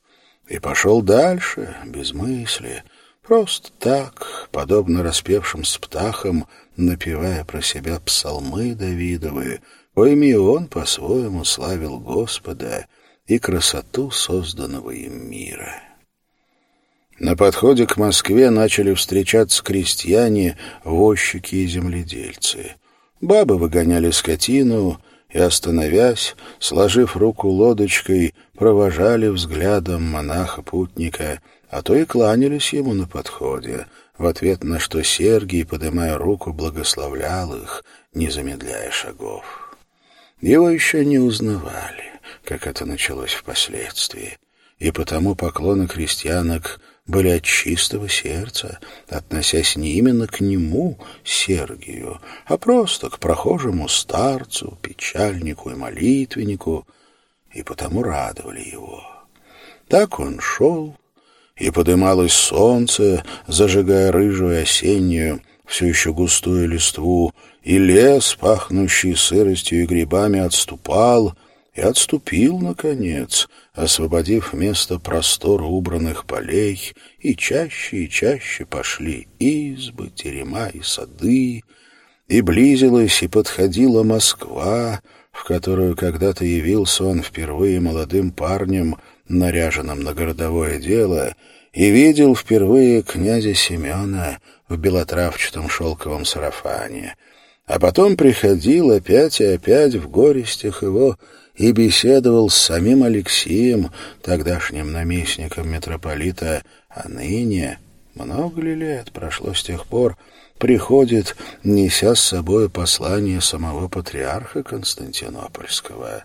и пошел дальше, без мысли, просто так, подобно распевшим с птахам, напевая про себя псалмы Давидовы, коими он по-своему славил Господа и красоту созданного им мира. На подходе к Москве начали встречаться крестьяне, возчики и земледельцы. Бабы выгоняли скотину и, остановясь, сложив руку лодочкой, провожали взглядом монаха-путника, а то и кланялись ему на подходе, в ответ на что Сергий, подымая руку, благословлял их, не замедляя шагов. Его еще не узнавали, как это началось впоследствии, и потому поклоны крестьянок — были от чистого сердца, относясь не именно к нему, Сергию, а просто к прохожему старцу, печальнику и молитвеннику, и потому радовали его. Так он шел, и подымалось солнце, зажигая рыжую осеннюю, все еще густую листву, и лес, пахнущий сыростью и грибами, отступал — и отступил, наконец, освободив место простора убранных полей, и чаще и чаще пошли избы, терема и сады, и близилась и подходила Москва, в которую когда-то явился он впервые молодым парнем, наряженным на городовое дело, и видел впервые князя Семена в белотравчатом шелковом сарафане, а потом приходил опять и опять в горестях его и беседовал с самим Алексеем, тогдашним наместником митрополита, а ныне, много ли лет прошло с тех пор, приходит, неся с собой послание самого патриарха Константинопольского.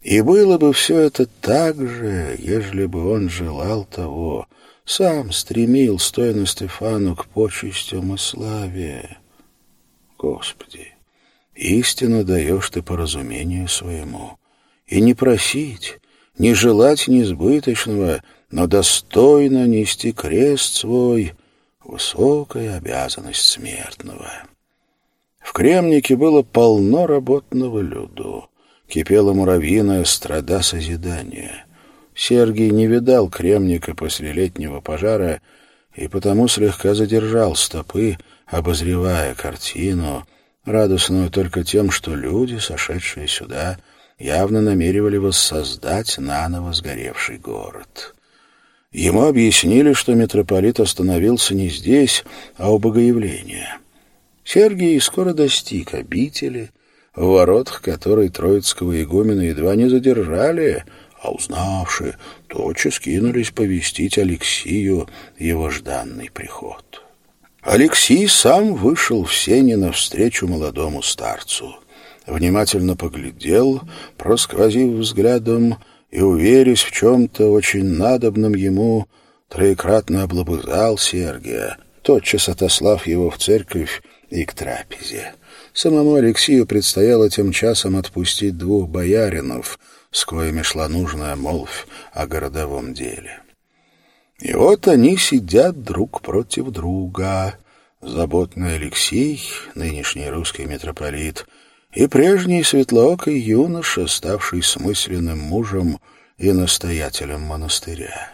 И было бы все это так же, ежели бы он желал того, сам стремил, стоя на Стефану, к почестям и славе. Господи! Истину даешь ты по разумению своему. И не просить, не желать несбыточного, но достойно нести крест свой — высокая обязанность смертного. В Кремнике было полно работного люду. Кипела муравьиная страда созидания. Сергий не видал Кремника после летнего пожара и потому слегка задержал стопы, обозревая картину — радостную только тем, что люди, сошедшие сюда, явно намеревали воссоздать наново сгоревший город. Ему объяснили, что митрополит остановился не здесь, а у Богоявления. Сергий скоро достиг обители, в воротах которой троицкого игумена едва не задержали, а узнавшие, тотчас кинулись повестить Алексию его жданный приход. Алексей сам вышел в сене навстречу молодому старцу. Внимательно поглядел, просквозив взглядом, и, уверясь в чем-то очень надобном ему, троекратно облобызал Сергия, тотчас отослав его в церковь и к трапезе. Самому Алексею предстояло тем часом отпустить двух бояринов, с коими шла нужная молвь о городовом деле. И вот они сидят друг против друга. Заботный Алексей, нынешний русский митрополит, и прежний светлоокий юноша, ставший смысленным мужем и настоятелем монастыря.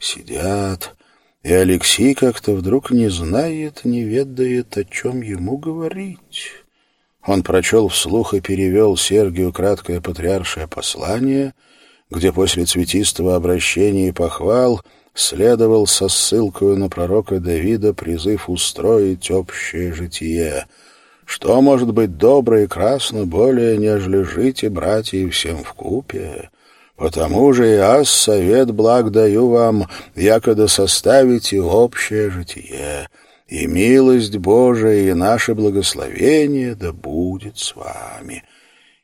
Сидят, и Алексей как-то вдруг не знает, не ведает, о чем ему говорить. Он прочел вслух и перевел Сергию краткое патриаршее послание, где после цветистого обращения и похвал следовал со ссылкой на пророка Давида призыв устроить общее житие. Что может быть добро и красно более, нежели жить и братья всем в купе? Потому же я совет благ даю вам, якода составите общее житие» и милость Божия, и наше благословение да будет с вами».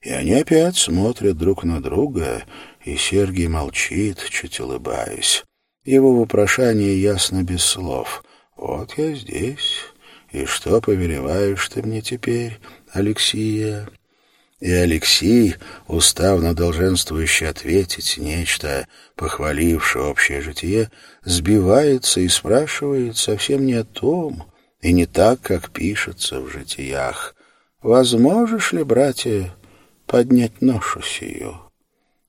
И они опять смотрят друг на друга, и Сергий молчит, чуть улыбаясь. Его вопрошание ясно без слов. «Вот я здесь, и что повелеваешь ты мне теперь, Алексия?» И Алексей, уставно долженствующий ответить нечто, похвалившее общее житие, сбивается и спрашивает совсем не о том, и не так, как пишется в житиях. «Возможешь ли, братья, поднять ношу сию?»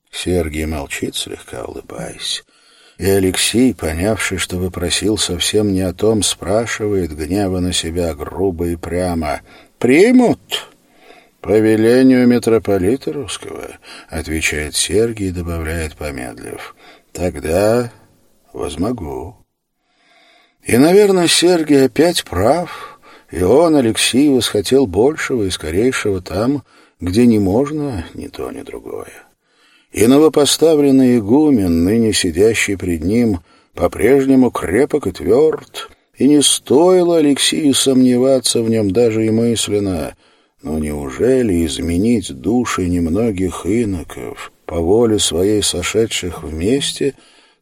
Сергий молчит, слегка улыбаясь. И Алексей, понявший, что выпросил совсем не о том, спрашивает, гнева на себя грубо и прямо. «Примут?» «По велению митрополита русского», — отвечает Сергий и добавляет, помедлив. «Тогда возмогу». И, наверное, Сергий опять прав, и он, Алексей, восхотел большего и скорейшего там, где не можно ни то, ни другое. И новопоставленный игумен, ныне сидящий пред ним, по-прежнему крепок и тверд, и не стоило Алексею сомневаться в нем даже и мысленно — но неужели изменить души немногих иноков, по воле своей сошедших вместе,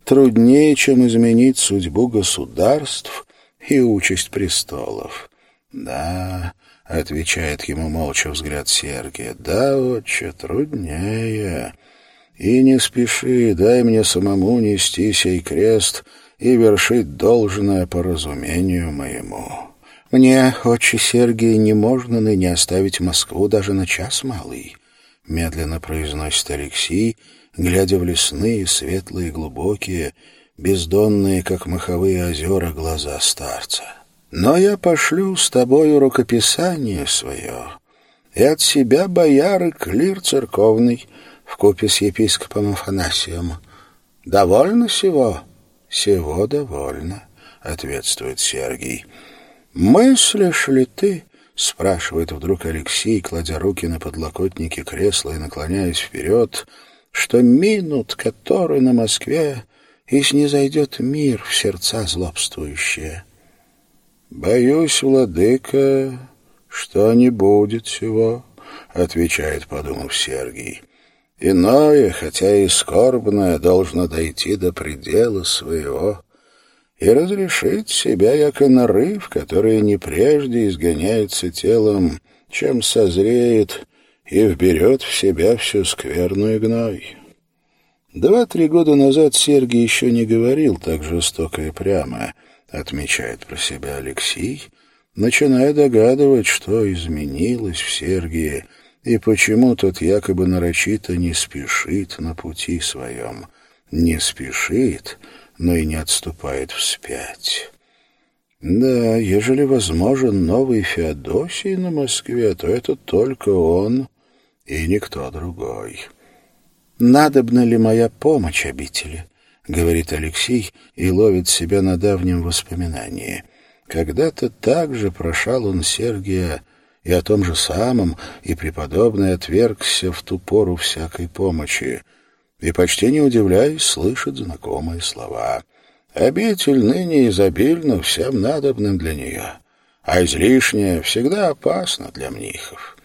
труднее, чем изменить судьбу государств и участь престолов? Да, — отвечает ему молча взгляд Сергия, — да, отче, труднее. И не спеши, дай мне самому нести сей крест и вершить должное по разумению моему». «Мне, отче Сергий, не можно ныне оставить Москву даже на час малый», — медленно произносит Алексей, глядя в лесные, светлые, глубокие, бездонные, как маховые озера, глаза старца. «Но я пошлю с тобою рукописание свое, и от себя бояры клир церковный вкупе с епископом Афанасием. Довольно сего?» «Сего довольно», — ответствует Сергий. «Мыслишь ли ты?» — спрашивает вдруг Алексей, кладя руки на подлокотники кресла и наклоняясь вперед, что минут, который на Москве, и снизойдет мир в сердца злобствующие. «Боюсь, владыка, что не будет всего», — отвечает, подумав Сергий. «Иное, хотя и скорбное, должно дойти до предела своего» и разрешить себя, яко нарыв, который не прежде изгоняется телом, чем созреет и вберет в себя всю скверную гной. Два-три года назад Сергий еще не говорил так жестоко и прямо, отмечает про себя Алексей, начиная догадывать, что изменилось в Сергии и почему тот якобы нарочито не спешит на пути своем. Не спешит, но и не отступает вспять. Да, ежели возможен новый Феодосий на Москве, то это только он и никто другой. «Надобна ли моя помощь обители?» — говорит Алексей и ловит себя на давнем воспоминании. Когда-то так же прошал он Сергия и о том же самом, и преподобный отвергся в ту пору всякой помощи — и, почти не удивляясь, слышит знакомые слова. «Обитель ныне изобильна всем надобным для нее, а излишнее всегда опасно для мнихов».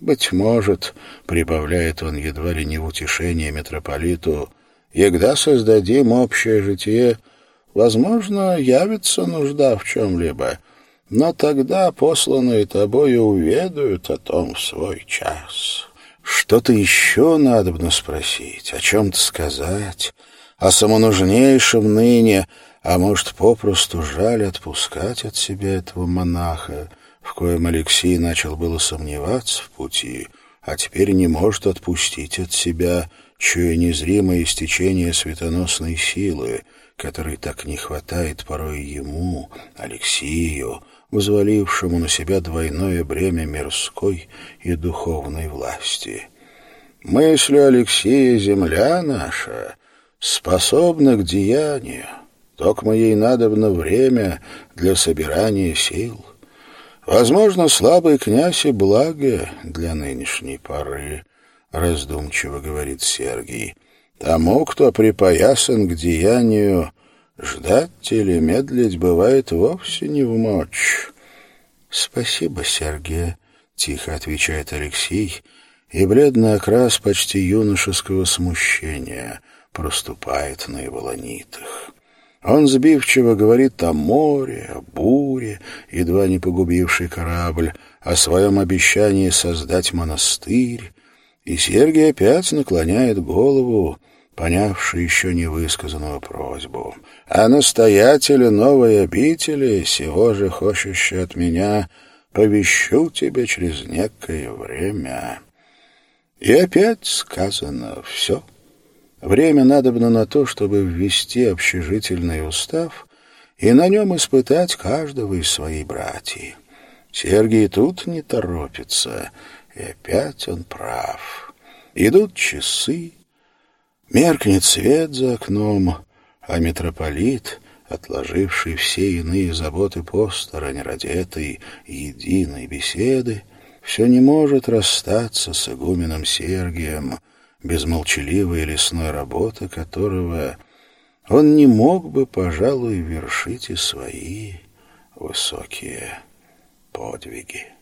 «Быть может, — прибавляет он едва ли не в утешение митрополиту, — Егда создадим общее житие, возможно, явится нужда в чем-либо, но тогда посланные тобою уведают о том в свой час. Что-то еще надобно спросить, о чем-то сказать, о самонужнейшем ныне, а может, попросту жаль отпускать от себя этого монаха, в коем Алексей начал было сомневаться в пути, а теперь не может отпустить от себя, чуя незримое истечение светоносной силы, которой так не хватает порой ему, Алексею, взвалившему на себя двойное бремя мирской и духовной власти. Мысль Алексея земля наша способна к деянию, только ей надобно время для собирания сил. Возможно, слабый князь и благо для нынешней поры, раздумчиво говорит Сергий. Тому, кто припоясан к деянию, ждать или медлить бывает вовсе не в мочь. Спасибо, Сергей, тихо отвечает Алексей, и бледный окрас почти юношеского смущения проступает на его ланитах. Он сбивчиво говорит о море, о буре, едва не погубивший корабль, о своем обещании создать монастырь, и Сергий опять наклоняет голову, понявший еще невысказанную просьбу. «А настоятеля новой обители, сего же хочущий от меня, повещу тебе через некое время». И опять сказано «все». Время надобно на то, чтобы ввести общежительный устав и на нем испытать каждого из своей братьев. Сергий тут не торопится, и опять он прав. Идут часы, меркнет свет за окном, а митрополит, отложивший все иные заботы посторонь ради этой единой беседы, все не может расстаться с игуменом Сергием, без молчаливой лесной работы которого он не мог бы, пожалуй, вершить и свои высокие подвиги.